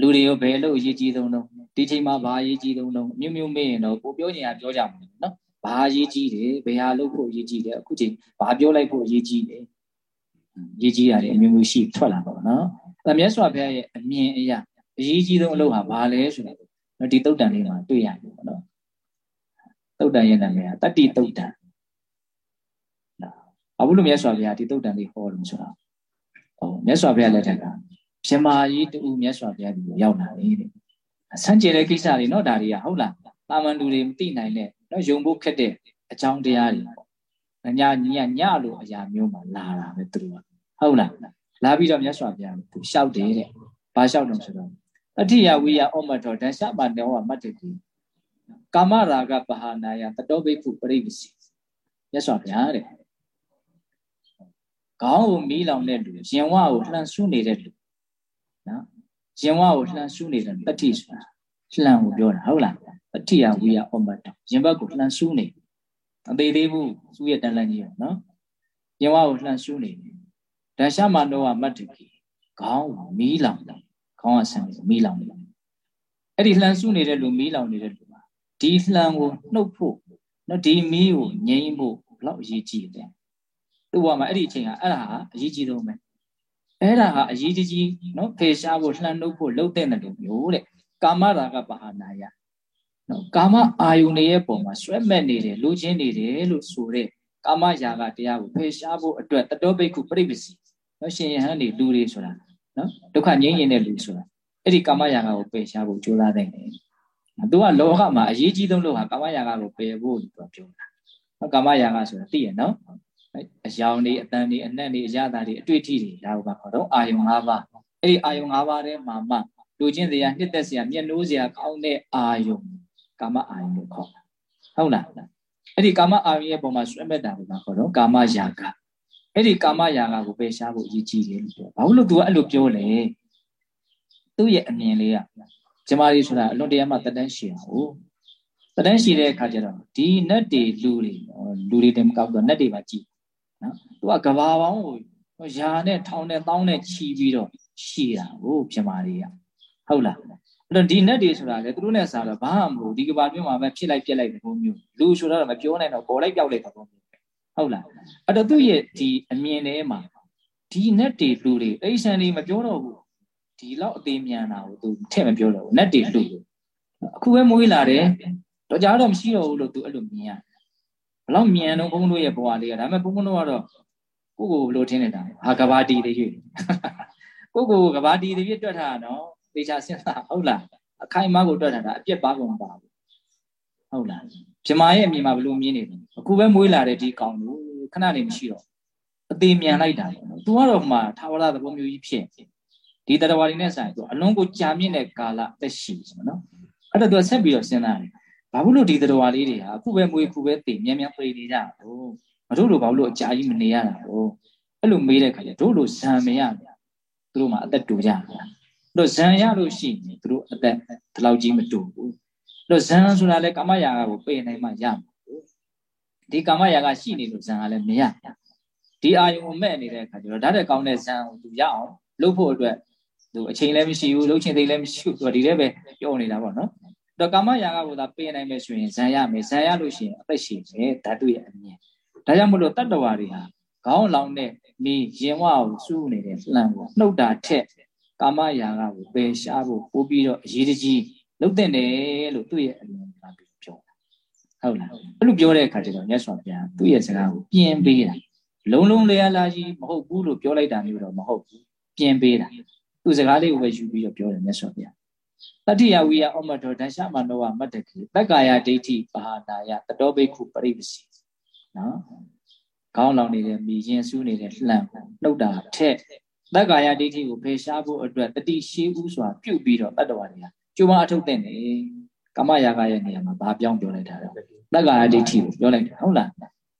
လူတွေရောဘယ်လို့အရေးကြီးဆုံးတော့ဒီချိန်မှာဘာအရေးကြီးဆုံးတော့မြို့မြို့မေးရင်တော့ကိုပြောခြင်းကပြောကြမှာနော်ဘာအရေးကြီးတယ်ဘယ်ဟာလုပ်ဖို့အရေးကြီးတယ်အခုချိန်ဘာပြောလိုက်ဖို့အရေးကြီးတယ်ရေးကြီးရတယ်အမျိုးမျိုးရှိထွက်လာပါတော့နော်။မြတ်စွာဘုရားရဲ့အမြင်အရာ အရေးကြီးဆုံးအလုပ်ဟာဘာလဲဆိုတော့ဒီတုတ်တန်လေးမှာတွေ့ရတယ်ပေါ့နော်။တုတ်တန်ရဲ့နာမည်ကတတ္တိတုတ်တန်။ဘာလို့မြတ်စွာဘုရားဒီတုတ်တန်လေးဟောလို့ဆိုတော့ဟောမြတ်စွာဘုရားလက်ထက်ကပြမာကြီးတူမြတ်စွာဘုရားဒီကိုရောက်လာတယ်တဲ့။ဆန်းကျင်တဲ့ကိစ္စတွေနော်ဒါတွေကဟုတ်လား။တာမန်လူတွေမသိနိုင်တဲ့နော်ယုံဖို့ခက်တဲ့အကြောင်းတရားတွေပေါ့။ညညညလို့အရာမျိုးမှာလာတာပဲသူတို့ကဟုတ်လားလာပြီးတော့မြတ်စွာဘုရားသူလျှောက်တယ်တဲ့ဘာလျှောက်တော့ဆိုတော့ အဋ္ဌိယဝိယဩမထောဒရှမနောဝမတ္တိကာမရာဂပဟာနာယတတောဘိက္ခုပရိပစီမြတ်စွာဘုရားတဲ့ခေါင်းကိုမီးလောင်တဲ့လူရင်ဝကိုလှန်ဆူးနေတဲ့လူနော်ရင်ဝကိုလှန်ဆူးနေတဲ့တတိဆိုတာလှန်ကိုပြောတာဟုတ်လားအဋ္ဌိယဝိယဩမထောရင်ဘက်ကိုလှန်ဆူးနေအသေးသေးဘူးစူးရတန်လန့်ကြီးနော်ရင်ဝကိုလှန်ဆူးနေတယ်ဒါရှမနောကမတ္တကိခေါင်းမီးလောင်တယ် ခေါင်းကဆန်ပြီးမီးလောင်နေတယ်အဲ့ဒီလှန်စုနေတဲ့လူမီးလောင်နေတဲ့လူပါဒီလှန်ကိုနှုတ်ဖို့နော်ဒီမီးကိုငြိမ်းဖို့ဘလောက်အရေးကြီးတယ်သူ့ဘဝမှာအဲ့ဒီအချိန်ကအဲ့ဒါဟာအရေးကြီးဆုံးပဲအဲ့ဒါဟာအရေးကြီးကြီးနော်ဖေရှားဖို့လှန်နှုတ်ဖို့လှုပ်တဲ့တယ်လို့မျိုးတဲ့ကာမရာဂပဟာနာယနော်ကာမအာယုန်ရဲ့ပုံမှာဆွဲမဲ့နေတယ်လူချင်းနေတယ်လို့ဆိုတဲ့ကာမရာဂတရားကိုဖယ်ရှားဖို့အတွက်တတောဘိက္ခုပြိပစီနော်ရှင်ယဟန်နေလူတွေဆိုတာ နော်ဒုက္ခငြိမ်းရင်တဲ့လူဆိုတာအဲ့ဒီကာမရာဂကိုပယ်ရှားဖို့ကြိုးစားတဲ့တယ်သူကလောကမှာအရေးကြီးဆုံးလို့ဟာကာမရာဂကိုပယ်ဖို့သူကပြောတာနော်ကာမရာဂဆိုတာသိရနော်အယောင်တွေအတန်တွေအနက်တွေအရသာတွေအတွေ့အထိတွေဒါကိုပါခေါ်တော့အာယုံ၅ပါးအဲ့ဒီအာယုံ၅ပါးထဲမှာမှလူချင်းစရာနှစ်သက်စရာမျက်နှိုးစရာကောင်းတဲ့အာယုံကာမအာယုံလို့ခေါ်တာဟုတ်လားအဲ့ဒီကာမအာယုံရဲ့ပုံမှာဆွဲမဲ့တာကိုပါခေါ်တော့ကာမရာဂ အဲ့ဒီကာမရာဂကိုပယ်ရှားဖို့အရေးကြီးတယ်လို့ပြောဘာလို့သူကအဲ့လိုပြောလဲသူ့ရဲ့အမြင်လေးကကျမလေးဆိုတာအလွန်တရာမှတတန်းရှိတာဟုတ်တတန်းရှိတဲ့အခါကျတော့ဒီနတ်တွေလူတွေလူတွေတည်းမကောက်တော့နတ်တွေပါကြည့်နော်သူကကဘာပေါင်းကိုယာနဲ့ထောင်နဲ့တောင်းနဲ့ချီပြီးတော့ရှိတာဟုတ်ကျမလေးကဟုတ်လားအဲ့တော့ဒီနတ်တွေဆိုတာလေသူတို့နဲ့စားတော့ဘာမှမဟုတ်ဒီကဘာမျိုးမှာပဲဖြစ်လိုက်ပြက်လိုက်တဲ့ပုံမျိုးလူဆိုတော့မပြောနိုင်တော့ပေါ်လိုက်ပြောက်လိုက်တဲ့ပုံမျိုး ဟုတ်လားအဲ့တော့သူ့ရဲ့ဒီအမြင်ထဲမှာဒီနတ်တွေလူတွေအိဆန်တွေမပြောတော့ဘူးဒီလောက်အသေးမြန်တာကိုသူထည့်မပြောတော့ဘူးနတ်တွေလူအခုပဲမွေးလာတယ်တော့ကြားတော့မရှိတော့ဘူးလို့သူအဲ့လိုမြင်ရတယ်ဘလောက်မြန်တော့ဘုန်းတို့ရဲ့ဘဝလေးကဒါပေမဲ့ဘုန်းဘုန်းတို့ကတော့ကိုကိုဘယ်လိုထင်နေတာဟာကဘာတီတွေရွေ့ကိုကိုကဘာတီတွေရွေ့တွက်ထားတာနော်သေချာစဉ်းစားဟုတ်လားအခိုင်အမာကိုတွက်ထားတာအပြက်ပါကုန်ပါဘူးဟုတ်လား မြမာရဲ့အမြင်မှာဘယ်လိုမြင်နေလဲအခုပဲမွေးလာတဲ့ဒီကောင်ကိုခဏနေမရှိတော့အသေးမြန်လိုက်တာပေါ့နော်သူကတော့မှသာဝရသဘောမျိုးကြီးဖြစ်ဒီတတဝါတွေနဲ့ဆိုင်သူအလုံးကိုကြာမြင့်တဲ့ကာလအသက်ရှိဆိုနော်အဲ့ဒါသူကဆက်ပြီးတော့စဉ်းစားတယ်ဘာဖြစ်လို့ဒီတတဝါလေးတွေဟာအခုပဲမွေးခုပဲသေမြန်မြန်ပြေနေကြတော့မတို့လိုဘာလို့အကြာကြီးမနေရတာပေါ့အဲ့လိုမေးတဲ့ခါကျတို့လိုဇံမရဘူးသူတို့မှအသက်တူကြတယ်တို့ဇံရလို့ရှိရင်သူတို့အသက်ဒီလောက်ကြီးမတူဘူး တို့ဇံဆိုတာလေကာမရာဂကိုပယ်နိုင်မှရမှာဒီကာမရာဂရှိနေလို့ဇံကလည်းမရဒီအာယုံကိုမဲ့နေတဲ့အခါကျတော့ဓာတ်တဲ့ကောင်းတဲ့ဇံကိုသူရအောင်လုပ်ဖို့အတွက်သူအချိန်လည်းမရှိဘူးလုပ်ချင်သိလည်းမရှိဘူးသူဒီထဲပဲပြောနေတာပေါ့နော်တော့ကာမရာဂကိုသာပယ်နိုင်မယ်ဆိုရင်ဇံရမယ်ဇံရလို့ရှိရင်အသက်ရှင်မယ်ဓာတုရဲ့အမြင်ဒါကြောင့်မလို့တတ္တဝါတွေဟာခေါင်းလောင်တဲ့မိရင်ဝကိုစူးနေတဲ့လှမ်းကိုနှုတ်တာထက်ကာမရာဂကိုပယ်ရှားဖို့ပို့ပြီးတော့အရေးတကြီး လုပ်တဲ့တယ်လို့သူ့ရဲ့အမြင်ကပြီးပြောတာဟုတ်လားအဲ့လိုပြောတဲ့အခါကျတော့မြတ်စွာဘုရားသူ့ရဲ့စကားကိုပြင်ပေးတာလုံးလုံးလျာလာကြီးမဟုတ်ဘူးလို့ပြောလိုက်တာမျိုးတော့မဟုတ်ဘူးပြင်ပေးတာသူ့စကားလေးကိုပဲယူပြီးတော့ပြောတယ်မြတ်စွာဘုရားတတိယဝိယဩမတော်ဒရှမနောဝမတ္တကေတက္ကာယဒိဋ္ဌိပါဟာနာယတတောဘိက္ခုပရိပစီနော်ခေါင်းလောင်နေတဲ့မိရင်စူးနေတဲ့လှမ်းနှုတ်တာထက်တက္ကာယဒိဋ္ဌိကိုဖေရှားဖို့အတွက်တတိရှိဥစွာပြုတ်ပြီးတော့တတ္တဝါတွေ ကကျိုးမအထုတ်တဲ့နေကမယာကရဲ့နေရာမှာဘာပြောင်းပြောလိုက်တာလဲတက္ကာယဒိဋ္ဌိကိုပြောလိုက်တာဟုတ်လား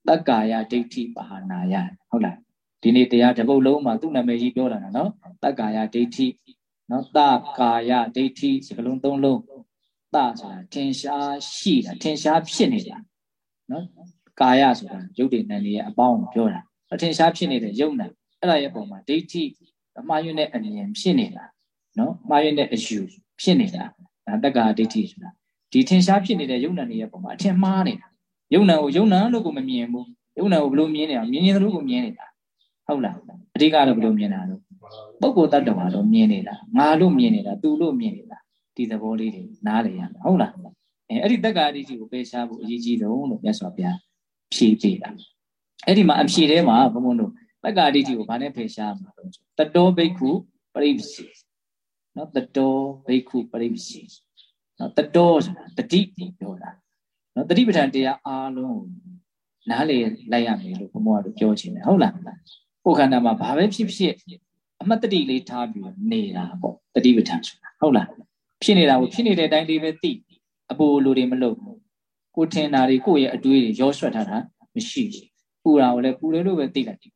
တက္ကာယဒိဋ္ဌိပါဟာနာယဟုတ်လားဒီနေ့တရားတစ်ပုတ်လုံးမှာသူ့နာမည်ကြီးပြောလာတာနော်တက္ကာယဒိဋ္ဌိနော်တကာယဒိဋ္ဌိစကလုံးသုံးလုံးတဆိုတာထင်ရှားရှိတာထင်ရှားဖြစ်နေတာနော်ကာယဆိုတာရုပ်တည်နံတွေရဲ့အပေါင်းကိုပြောတာအထင်ရှားဖြစ်နေတဲ့ယုံနာအဲ့ဒါရဲ့ပုံမှာဒိဋ္ဌိအမှားယွင်းတဲ့အမြင်ဖြစ်နေတာနော်မှားယွင်းတဲ့အယူ ဖြစ်နေတာဒါတက္ကာဒိဋ္ဌိဆိုတာဒီထင်ရှားဖြစ်နေတဲ့ယုံနာတွေရဲ့ပုံမှာအထင်မှားနေတာယုံနာကိုယုံနာလို့ကိုမမြင်ဘူးယုံနာကိုဘယ်လိုမြင်နေတာမြင်ရင်တို့ကိုမြင်နေတာဟုတ်လားအဓိကတော့ဘယ်လိုမြင်တာလို့ပုဂ္ဂိုလ်တ attva တော့မြင်နေတာငါလို့မြင်နေတာသူလို့မြင်နေတာဒီသဘောလေးတွေနားလည်ရမှာဟုတ်လားအဲအဲ့ဒီတက္ကာဒိဋ္ဌိကိုပယ်ရှားဖို့အရေးကြီးဆုံးလို့မြတ်စွာဘုရားဖြည့်ပေးတာအဲ့ဒီမှာအဖြည့်ထဲမှာဘုံဘုံတို့တက္ကာဒိဋ္ဌိကိုဘာနဲ့ဖယ်ရှားမှာတော့တတောဘိက္ခုပရိပစီ နော်တတောဘိက္ခုပရိပစီနော်တတောဆိုတာတတိပြောတာနော်တတိပဋ္ဌာန်တရားအားလုံးနားလေလိုက်ရမယ်လို့ဘုံဘုံကတော့ပြောချင်တယ်ဟုတ်လားကိုယ်ခန္ဓာမှာဘာပဲဖြစ်ဖြစ်အမတ်တတိလေးထားပြီးနေတာပေါ့တတိပဋ္ဌာန်ဆိုတာဟုတ်လားဖြစ်နေတာကိုဖြစ်နေတဲ့အတိုင်းလေးပဲသိအပူလူတွေမလုပ်ကိုထင်တာတွေကိုယ့်ရဲ့အတွေးတွေရောဆွတ်ထားတာမရှိဘူးပူတာကိုလည်းပူတယ်လို့ပဲသိလိုက်တယ်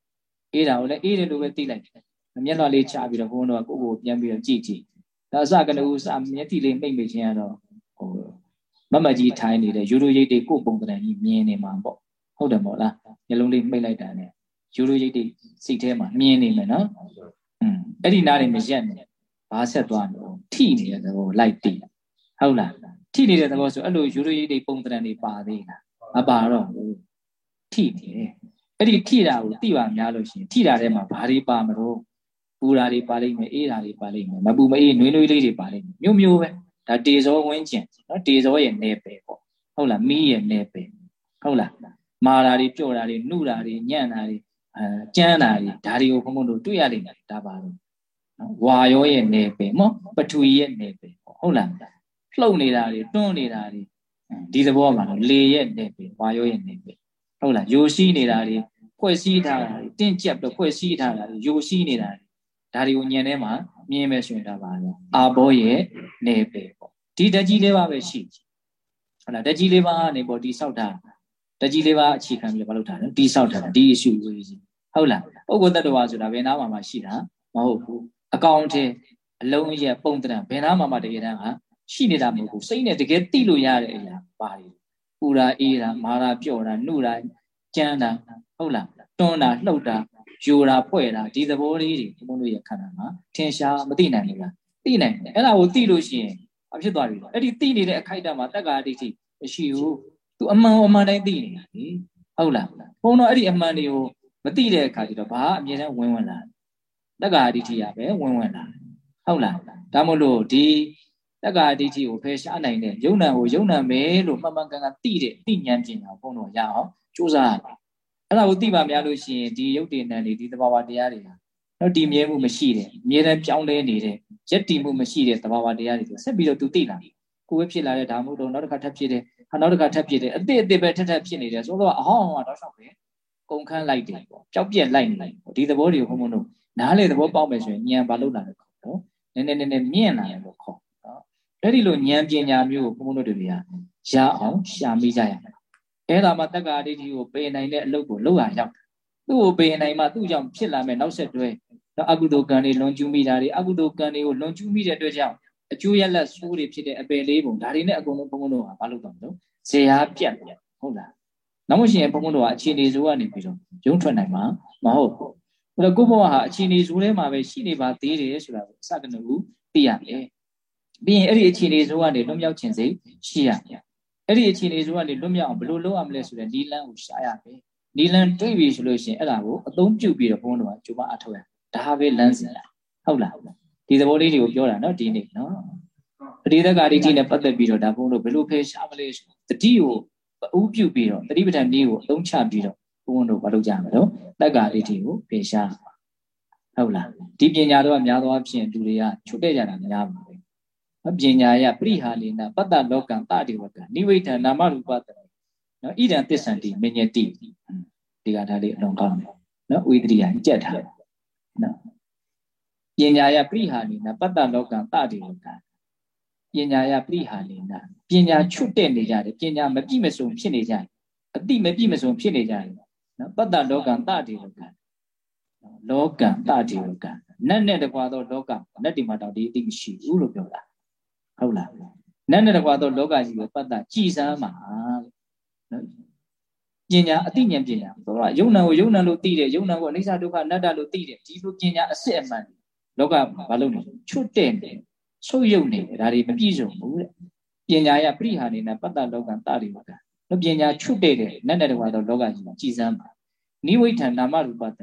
အေးတာကိုလည်းအေးတယ်လို့ပဲသိလိုက်တယ် မျက်လွှာလေးချပြီးတော့ဘုန်းတော်ကကိုယ့်ကိုပြန်ပြီးတော့ကြည့်ကြည့်ဒါအစကနဦးစမျက်တိလေးမိတ်မိတ်ချင်းကတော့ဟိုမမကြီးထိုင်းနေတဲ့ယူရိုရိတ်တွေကိုပုံတံကြီးမြင်နေမှာပေါ့ဟုတ်တယ်မို့လားမျိုးလုံးလေးမိတ်လိုက်တာနဲ့ယူရိုရိတ်တွေစိတ်ထဲမှာမြင်နေမယ်နော်อืมအဲ့ဒီနားတွေမရက်နဲ့ဘာဆက်သွားလို့ထိနေတဲ့သဘောလိုက်တည်ဟုတ်လားထိနေတဲ့သဘောဆိုအဲ့လိုယူရိုရိတ်တွေပုံတံတွေပါသေးလားမပါတော့ဘူးထိနေတယ်အဲ့ဒီထိတာကိုသိပါများလို့ရှိရင်ထိတာထဲမှာဘာတွေပါမလို့ပူ တာတွေပါလိမ့်မယ်အေးတာတွေပါလိမ့်မယ်မပူမအေးနွေးနွေးလေးတွေပါလိမ့်မယ်မျိုးမျိုးပဲဒါတေဇောဝင်းကျင်နော်တေဇောရဲ့နေပယ်ပေါ့ဟုတ်လားမိရဲ့နေပယ်ဟုတ်လားမာတာတွေပြော့တာတွေနှုတာတွေညံ့တာတွေအဲကြမ်းတာတွေဒါတွေကိုဘုံဘုံတို့တွေ့ရလိမ့်မယ်ဒါပါတော့နော်ဝါရောရဲ့နေပယ်မောပထူရဲ့နေပယ်ပေါ့ဟုတ်လားလှုပ်နေတာတွေတွန်းနေတာတွေဒီသဘောမှာတော့လေရဲ့နေပယ်ဝါရောရဲ့နေပယ်ဟုတ်လားယိုရှိနေတာတွေဖွဲ့စည်းထားတာတွေတင့်ကြပ်တော့ဖွဲ့စည်းထားတာတွေယိုရှိနေတာတွေ ဒါတွေကိုညံထဲမှာမြင်မယ်ဆိုရင်ဒါပါတော့အာဘောရဲ့နေပယ်ပေါ့ဒီတကြီးလေးပါပဲရှိဟုတ်လားတကြီးလေးပါကနေပေါ့ဒီဆောက်တာတကြီးလေးပါအခြေခံပြီးဘာလုပ်တာလဲဒီဆောက်တာဒီ issue ဝေးစီဟုတ်လားပုဂ္ဂိုလ်တ attva ဆိုတာဘယ်နာမှမရှိတာမဟုတ်ဘူးအကောင့်ထဲအလုံးရဲ့ပုံတံဘယ်နာမှမတကယ်တမ်းကရှိနေတာမဟုတ်ဘူးစိတ်နဲ့တကယ်သိလို့ရတဲ့အရာပါတယ်ပူတာအေးတာမာတာပြော့တာနှုတာကြမ်းတာဟုတ်လားတွန်းတာလှုပ်တာ ယူတာဖွဲ့တာဒီသဘောလေးတွေဘုန်းတို့ရဲ့ခန္ဓာမှာထင်ရှားမသိနိုင်ဘူးလားသိနိုင်တယ်အဲ့ဒါကိုသိလို့ရှိရင်အဖြစ်သွားပြီအဲ့ဒီသိနေတဲ့အခိုက်အတန့်မှာတက္ကာဒိဋ္ဌိမရှိဘူးသူအမှန်အမှန်တိုင်းသိနေတာလေဟုတ်လားဘုန်းတော်အဲ့ဒီအမှန်တွေကိုမသိတဲ့အခါကျတော့ဘာအမြဲတမ်းဝင်ဝင်လာတက္ကာဒိဋ္ဌိရပဲဝင်ဝင်လာဟုတ်လားဒါမို့လို့ဒီတက္ကာဒိဋ္ဌိကိုဖယ်ရှားနိုင်တဲ့ယုံ nant ကိုယုံ nant ပဲလို့မှန်မှန်ကန်ကန်သိတဲ့သိဉာဏ်ပညာဘုန်းတော်ရအောင်ကြိုးစားရ အဲ့ဒါကိုသိပါများလို့ရှိရင်ဒီယုတ်တေနံတွေဒီသဘာဝတရားတွေဟာတော့တည်မြဲမှုမရှိတဲ့အမြဲတမ်းပြောင်းလဲနေတဲ့ရက်တည်မှုမရှိတဲ့သဘာဝတရားတွေဆက်ပြီးတော့သူသိလာကိုယ်ပဲဖြစ်လာတဲ့ဒါမှမဟုတ်နောက်တစ်ခါထပ်ဖြစ်တယ်ဟာနောက်တစ်ခါထပ်ဖြစ်တယ်အစ်စ်အစ်စ်ပဲထပ်ထပ်ဖြစ်နေတယ်ဆိုတော့အဟောင်းဟောင်းတော့ရှောက်ပဲကုန်ခန်းလိုက်တယ်ပေါ့ပျောက်ပြက်လိုက်နေတယ်ဒီသဘောတွေကိုဘုံဘုံတို့နားလေသဘောပေါက်မယ်ဆိုရင်ဉာဏ်ဘာလို့လာလဲခေါ်တော့နည်းနည်းနည်းနည်းမြင့်လာတယ်လို့ခေါ်နော်အဲ့ဒီလိုဉာဏ်ပညာမျိုးကိုဘုံဘုံတို့တွေကရအောင်ရှာမိကြရမယ် အဲ့ဒါမှတက္ကာဒိဋ္ဌိကိုပယ်နိုင်တဲ့အလုပ်ကိုလုပ်ရရောက်သူ့ကိုပယ်နိုင်မှသူ့ကြောင့်ဖြစ်လာမဲ့နောက်ဆက်တွဲတော့အကုသိုလ်ကံတွေလွန်ကျူးမိတာတွေအကုသိုလ်ကံတွေကိုလွန်ကျူးမိတဲ့အတွက်ကြောင့်အကျိုးရလက်ဆိုးတွေဖြစ်တဲ့အပယ်လေးပုံဒါတွေနဲ့အကုန်လုံးဘုံဘုံတို့ကဘာလုပ်တော့မလို့ဇေယျပြတ်တယ်ဟုတ်လားနောက်မှရှိရင်ဘုံဘုံတို့ကအခြေအနေဆိုးကနေပြီးတော့ရုံထွက်နိုင်မှာမဟုတ်ဘူးအဲ့တော့ကိုဘဝဟာအခြေအနေဆိုးထဲမှာပဲရှိနေပါသေးတယ်ဆိုတာကိုအစကနဦးသိရမယ်ပြီးရင်အဲ့ဒီအခြေအနေဆိုးကနေလွတ်မြောက်ခြင်းစိတ်ရှိရမယ် အဲ့ဒီအခြေအနေဆိုကနေလွတ်မြောက်အောင်ဘယ်လိုလုပ်ရမလဲဆိုတဲ့နီလန်းကိုရှာရမယ်နီလန်းတွေးပြီဆိုလို့ရှိရင်အဲ့ဒါကိုအသုံးပြုပြီးတော့ဘုန်းတော်ကကျိုးမအထောက်ရဒါပဲလမ်းစဉ်လားဟုတ်လားဒီသဘောလေးတွေကိုပြောတာနော်ဒီနေ့နော်ပရိသက္ကာဒိဋ္ဌိနဲ့ပတ်သက်ပြီးတော့ဒါဘုန်းတော်ဘယ်လိုဖယ်ရှားမလဲဆိုတတိကိုအဥပြုပြီးတော့တတိပဋ္ဌာန်နည်းကိုအသုံးချပြီးတော့ဘုန်းတော်ဘာလုပ်ကြမလဲတော့တက္ကာဒိဋ္ဌိကိုဖယ်ရှားဟုတ်လားဒီပညာတော့များသောအားဖြင့်လူတွေကချွတ်တဲ့ကြတာများပါပ ညာယပရိဟာလိနပတ္တလောကံတတိဝကံနိဝိထနာမရူပတနော်ဣဒံသစ္ဆန္တိမညတိဒီကဒါလေးအလုံးကောင်းတယ်နော်ဝိတရိယကြက်ထားနော်ပညာယပရိဟာလိနပတ္တလောကံတတိဝကံပညာယပရိဟာလိနပညာချွတ်တဲ့နေကြတယ်ပညာမပြည့်မစုံဖြစ်နေကြတယ်အတိမပြည့်မစုံဖြစ်နေကြတယ်နော်ပတ္တလောကံတတိဝကံလောကံတတိဝကံနတ်နဲ့တကွာသောလောကနတ်ဒီမှာတော့ဒီအတိမရှိဘူးလို့ပြောတာ ဟုတ်လားနတ်နဲ့တကွာတော့လောကကြီးကိုပတ်တာကြည်စမ်းမှာနော်ပညာအသိဉာဏ်ပညာဆိုတော့ယုံနာကိုယုံနာလို့သိတယ်ယုံနာကိုအနိစ္စဒုက္ခအနတ္တလို့သိတယ်ဒီလိုပညာအစစ်အမှန်လောကဘာလို့လဲချွတ်တဲ့နေဆုပ်ယုပ်နေတယ်ဒါတွေမပြည့်စုံဘူးတဲ့ပညာရပရိဟာနေနာပတ္တလောကတရိဝကနော်ပညာချွတ်တဲ့တဲ့နတ်နဲ့တကွာတော့လောကကြီးမှာကြည်စမ်းပါနိဝိဋ္ဌာနာမရူပတ္တ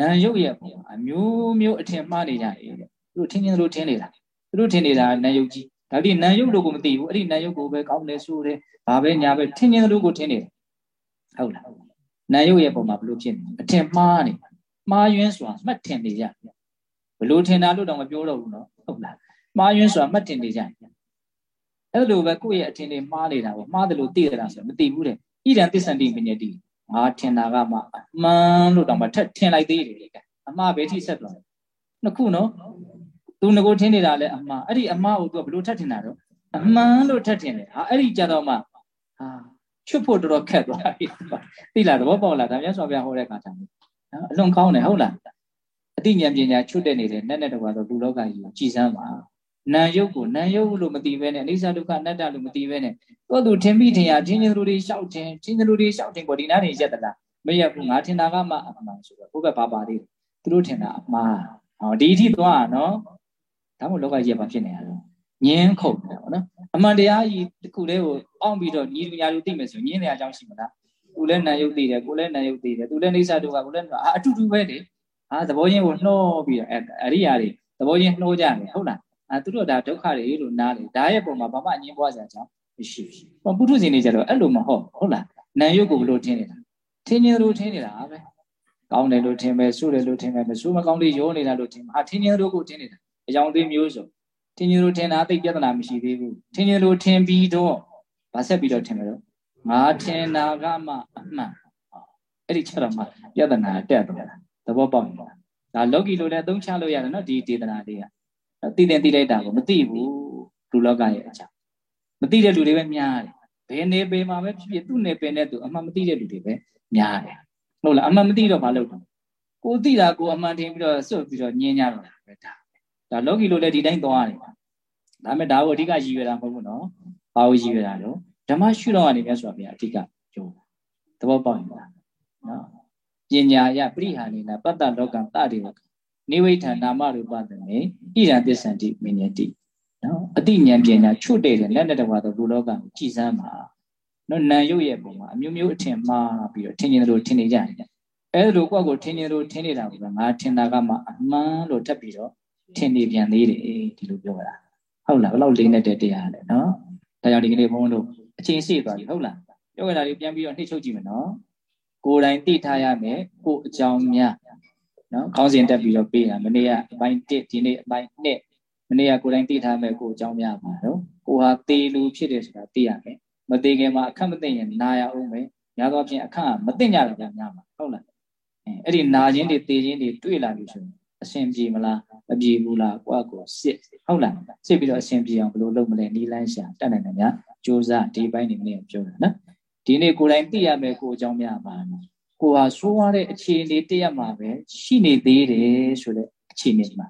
နာယုတ်ရဲ့ပုံအမျိုးမျိုးအထင်မှားနေကြတယ်တဲ့သူတို့ထင်းချင်းတို့ထင်းနေတာ သူတို့ထင်နေတာနံယုတ်ကြီးဒါပြီးနံယုတ်လို့ကိုမသိဘူးအဲ့ဒီနံယုတ်ကိုပဲကောင်းတယ်ဆိုတယ်ဘာပဲညာပဲထင်ချင်းတို့ကိုထင်နေတယ်ဟုတ်လားနံယုတ်ရဲ့ပုံမှာဘလို့ဖြစ်နေအထင်မှားနေမှားယွင်းစွာမှတ်ထင်နေကြဘလို့ထင်တာလို့တော့မပြောတော့ဘူးနော်ဟုတ်လားမှားယွင်းစွာမှတ်ထင်နေကြအဲ့လိုပဲကိုယ့်ရဲ့အထင်တွေမှားနေတာပေါ့မှားတယ်လို့သိရတာဆိုမသိဘူးတဲ့ဣဒံသစ္ဆန္တိမညတိငါထင်တာကမှအမှန်လို့တော့မထက်ထင်လိုက်သေးတယ်အမှားပဲထိဆက်သွားတယ်နှစ်ခုနော် သူငကိုထင်းနေတာလဲအမှားအဲ့ဒီအမှားကိုသူကဘလို့ထပ်ထင်တာတော့အမှန်လို့ထပ်ထင်တယ်ဟာအဲ့ဒီကြတော့မှဟာချွတ်ဖို့တော်တော်ခက်သွားပြီသိလားသဘောပေါက်လားဒါများဆိုပြဟောတဲ့အခါကျတော့နော်အလွန်ကောင်းတယ်ဟုတ်လားအသိဉာဏ်ပညာချွတ်တဲ့နေတဲ့နဲ့နဲ့တကွာတော့လူလောကကြီးကိုကြည်စမ်းပါနာယုတ်ကိုနာယုတ်လို့မသိဘဲနဲ့အိဋ္ဌဒုက္ခအနတ္တလို့မသိဘဲနဲ့သူ့သူထင်ပြီးထင်ရထင်ချင်းလူတွေရှောက်ထင်ထင်ချင်းလူတွေရှောက်ထင်ကိုဒီနားနေရက်တလားမရက်ဘူးငါထင်တာကမှအမှန်ဆိုတော့ဘုဘဘာပါသေးတယ်သူတို့ထင်တာအမှားဟောဒီအထိသွားနော် ဒါမို့လောကကြီးကဘာဖြစ်နေရလဲညင်းခုန်တယ်ပေါ့နော်အမှန်တရားကြီးတစ်ခုတည်းကိုအောင့်ပြီးတော့ညီလူညာလူသိမယ်ဆိုညင်းနေရအကြောင်းရှိမလားသူလည်းနာယုတ်သိတယ်ကိုလည်းနာယုတ်သိတယ်သူလည်းနေစာတို့ကကိုလည်းအာအတူတူပဲလေဟာသဘောချင်းကိုနှောပြီးတော့အဲအရိယာတွေသဘောချင်းနှိုးကြတယ်ဟုတ်လားအဲသူတို့ဒါဒုက္ခတွေလို့နားလေဒါရဲ့ပုံမှာဘာမှအငင်းပွားစရာကြောင်းမရှိဘူးပုထုဇဉ်တွေကြတော့အဲ့လိုမဟုတ်ဟုတ်လားနာယုတ်ကိုဘလို့ထင်းနေတာထင်းခြင်းလို့ထင်းနေတာပဲကောင်းတယ်လို့ထင်မယ်ဆိုးတယ်လို့ထင်မယ်မဆိုးမကောင်းလေးရောနေတာလို့ထင်မှာဟာထင်းခြင်းတို့ကိုထင်းနေတာ အကြောင်းသေးမျိုးစုံထင်းခြင်းတို့ထင်တာသိပြဿနာမရှိသေးဘူးထင်းခြင်းတို့ထင်ပြီးတော့ဗာဆက်ပြီးတော့ထင်မယ်တော့ငါထင်တာကမှအမှန်အဲ့ဒီချက်တော့မှပြဿနာတက်တော့တာသဘောပေါက်နေတာဒါလောကီလိုလည်းသုံးချလို့ရတယ်နော်ဒီဒေသနာလေးကသိတယ်သိလိုက်တာကိုမသိဘူးလူလောကရဲ့အကြောင်းမသိတဲ့လူတွေပဲများတယ်ဘယ်နေပေမှာပဲဖြစ်ဖြစ်သူ့နေပင်တဲ့သူအမှန်မသိတဲ့လူတွေပဲများတယ်ဟုတ်လားအမှန်မသိတော့မလုပ်တော့ကိုသိတာကိုအမှန်ထင်ပြီးတော့စွတ်ပြီးတော့ညင်းကြတော့ပဲဒါ ဒါလောကီလိုလည်းဒီတိုင်းသွားတယ်ဒါမဲ့ဒါကိုအဓိကရည်ရွယ်တာမဟုတ်ဘူးနော်ဘာကိုရည်ရွယ်တာတော့ဓမ္မရှုတော့ကနေမြတ်စွာဘုရားအဓိကပြောသဘောပေါက်ရင်လားနော်ပညာယပရိဟာနေနာပတ္တလောကံတတေဝနိဝိထနာမရူပသမေဣရံသစ္ဆန္တိမညတိနော်အတိဉာဏ်ပညာချွတ်တဲ့လက်နဲ့တကွာသောဘုလောကကိုကြည်စမ်းပါနော်နံရုပ်ရဲ့ပုံမှာအမျိုးမျိုးအထင်မှားပြီးတော့ထင်မြင်လို့ထင်နေကြတယ်အဲလိုကိုယ့်ကိုထင်မြင်လို့ထင်နေတာကငါထင်တာကမှအမှန်လို့ထပ်ပြီးတော့ ထင်နေပြန်သေးတယ်ဒီလိုပြောတာဟုတ်လားဘယ်လောက်လေးနဲ့တဲ့တရားလဲနော်ဒါကြောင့်ဒီကနေ့ဘုန်းတို့အချိန်စေ့သွားပြီဟုတ်လားပြောကြတာလေးပြန်ပြီးတော့နှိမ့်ချုပ်ကြည့်မယ်နော်ကိုယ်တိုင်သိထားရမယ်ကိုယ်အကြောင်းများနော်ခေါင်းစဉ်တက်ပြီးတော့ပေးတာမနေ့ကအပိုင်း1ဒီနေ့အပိုင်း2မနေ့ကကိုယ်တိုင်သိထားမယ်ကိုယ်အကြောင်းများပါတော့ကိုဟာသေလူဖြစ်တယ်ဆိုတာသိရမယ်မသေးခင်မှာအခက်မသိရင်နာရအောင်ပဲများသောအားဖြင့်အခက်မသိကြတာများမှာဟုတ်လားအဲအဲ့ဒီနာခြင်းတွေသေခြင်းတွေတွေ့လာပြီဆိုရင် အရှင်ပြေမလားမပြေဘူးလားကိုယ့်ကိုစစ်ဟုတ်လားစစ်ပြီးတော့အရှင်ပြေအောင်ဘယ်လိုလုပ်မလဲနီးလန်းရှာတတ်နိုင်တယ်များစူးစမ်းဒီပိုင်းနေနေပြောတာနော်ဒီနေ့ကိုယ်တိုင်သိရမယ်ကိုအကြောင်းများပါနော်ကိုဟာဆိုးရတဲ့အခြေအနေတရက်မှာပဲရှိနေသေးတယ်ဆိုတဲ့အခြေအနေမှာ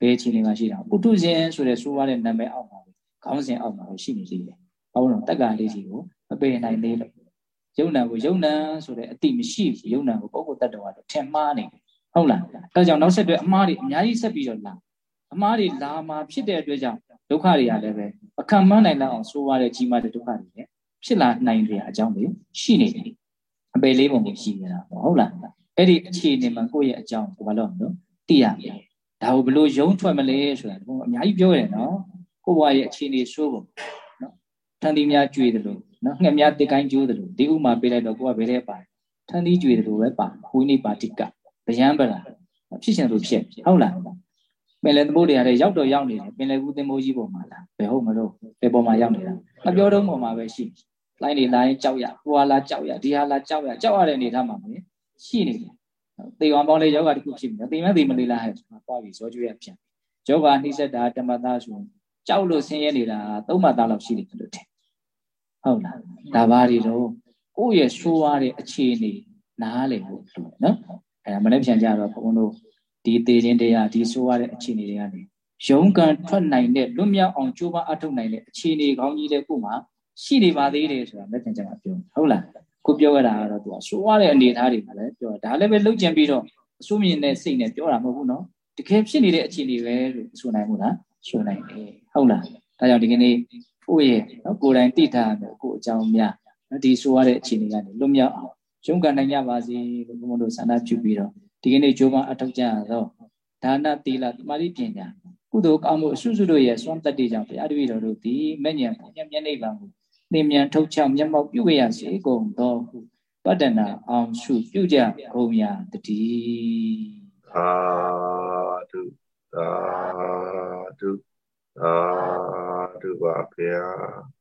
ဘယ်အခြေအနေမှာရှိတာပုထုဇဉ်ဆိုတဲ့ဆိုးရတဲ့နာမည်အောက်မှာပဲခေါင်းစဉ်အောက်မှာပဲရှိနေသေးတယ်။ဘာလို့လဲတက္ကရာလေးကြီးကိုမပယ်နိုင်သေးလို့ယုံနာကိုယုံနာဆိုတဲ့အတိမရှိဘူးယုံနာကိုပုဂ္ဂိုလ်တ attva တော့ထင်မှားနေတယ် ဟုတ်လား။ဒါကြောင့်နောက်ဆက်တွဲအမှားတွေအများကြီးဆက်ပြီးတော့လာအမှားတွေလာမှာဖြစ်တဲ့အတွက်ကြောင့်ဒုက္ခတွေကလည်းပဲအခမ်းမနိုင်လောက်အောင်ဆိုးရတဲ့ကြီးမားတဲ့ဒုက္ခတွေလည်းဖြစ်လာနိုင်တဲ့အကြောင်းတွေရှိနေတယ်အပေလေးပုံကိုရှိနေတာပေါ့ဟုတ်လားအဲ့ဒီအခြေအနေမှာကိုယ့်ရဲ့အကြောင်းကိုဘာလို့မလို့သိရမယ်ဒါကိုဘလို့ယုံထွက်မလဲဆိုတာဘုရားအများကြီးပြောရတယ်နော်ကိုယ့်ဘဝရဲ့အခြေအနေဆိုးပုံနော်ထန်တီများကြွေတယ်လို့နော်ငှက်များတစ်ကိုင်းကျိုးတယ်လို့ဒီဥမာပေးလိုက်တော့ကိုကဘယ်ထဲပါထန်တီကြွေတယ်လို့ပဲပါဝိနိပါတိက ဗျံပလာဖြစ်ရှင်လို့ဖြစ်ဟုတ်လားပင်လယ်သမုဒ္ဒရာတွေရောက်တော့ရောက်နေတယ်ပင်လယ်ဘူးသင်္ဘောကြီးပေါ်မှာလားဘယ်ဟုတ်မလို့ဘယ်ပေါ်မှာရောက်နေတာမပြောတော့ပေါ်မှာပဲရှိလိုင်းနေလိုင်းကြောက်ရဟိုဟာလာကြောက်ရဒီဟာလာကြောက်ရကြောက်ရတဲ့အနေထားမှာပဲရှိနေတယ်သေဝံပေါင်းလေးယောဂတခုဖြစ်နေတယ်သေမသေမလေးလားဟဲ့သွားပြီဇောကျွေးရပြန်ယောဂနှိစက်တာတမတာဆိုကြောက်လို့ဆင်းရဲနေတာသုံးမှသားလောက်ရှိတယ်လို့ထင်ဟုတ်လားဒါပါတွေတော့ကိုယ့်ရဲ့ဆိုးရတဲ့အခြေအနေနားလည်ဖို့လို့နော် အဲမနေ့ပြန်ကြတော့ဘုန်းတို့ဒီသေးခြင်းတရားဒီဆိုးရတဲ့အခြေအနေတွေကနေရုံးကန်ထွက်နိုင်တဲ့လွတ်မြောက်အောင်ကြိုးပမ်းအထောက်နိုင်တဲ့အခြေအနေကောင်းကြီးတဲ့ကိုမှရှိနေပါသေးတယ်ဆိုတာလက်ထင်ချက်မှာပြောဟုတ်လားကိုပြောရတာကတော့သူကဆိုးရတဲ့အနေအထားတွေမှာလည်းပြောဒါလည်းပဲလှုပ်ကြံပြီးတော့အစိုးမြင်တဲ့စိတ်နဲ့ပြောတာမဟုတ်ဘူးနော်တကယ်ဖြစ်နေတဲ့အခြေအနေပဲလို့ဆိုနိုင်မှုလားဆိုနိုင်တယ်ဟုတ်လားဒါကြောင့်ဒီကနေ့ကိုယ့်ရဲ့နော်ကိုယ်တိုင်သိထားတယ်ကိုယ်အကြောင်းများနော်ဒီဆိုရတဲ့အခြေအနေကနေလွတ်မြောက်အောင် ရုန်းကန်နိုင်ကြပါစေလို့ဘုန်းတော်ဆန္ဒပြုပြီးတော့ဒီကနေ့ကြိုးပမ်းအထောက်ကြရတော့ဒါနသီလသမာဓိပညာကုသိုလ်ကောင်းမှုအစွစုတို့ရဲ့စွမ်းတတ္တိကြောင့်ဘုရားတပည့်တော်တို့သည်မဲ့ညံဘုညံမျက်နှိပ်ပါမှုသင်မြန်ထုတ်ချောက်မျက်မှောက်ပြုရစေကုန်သောဟုပတ္တနာအောင်ရှုပြုကြကုန်ရာတည်းသာဓုသာဓုသာဓုပါဗျာ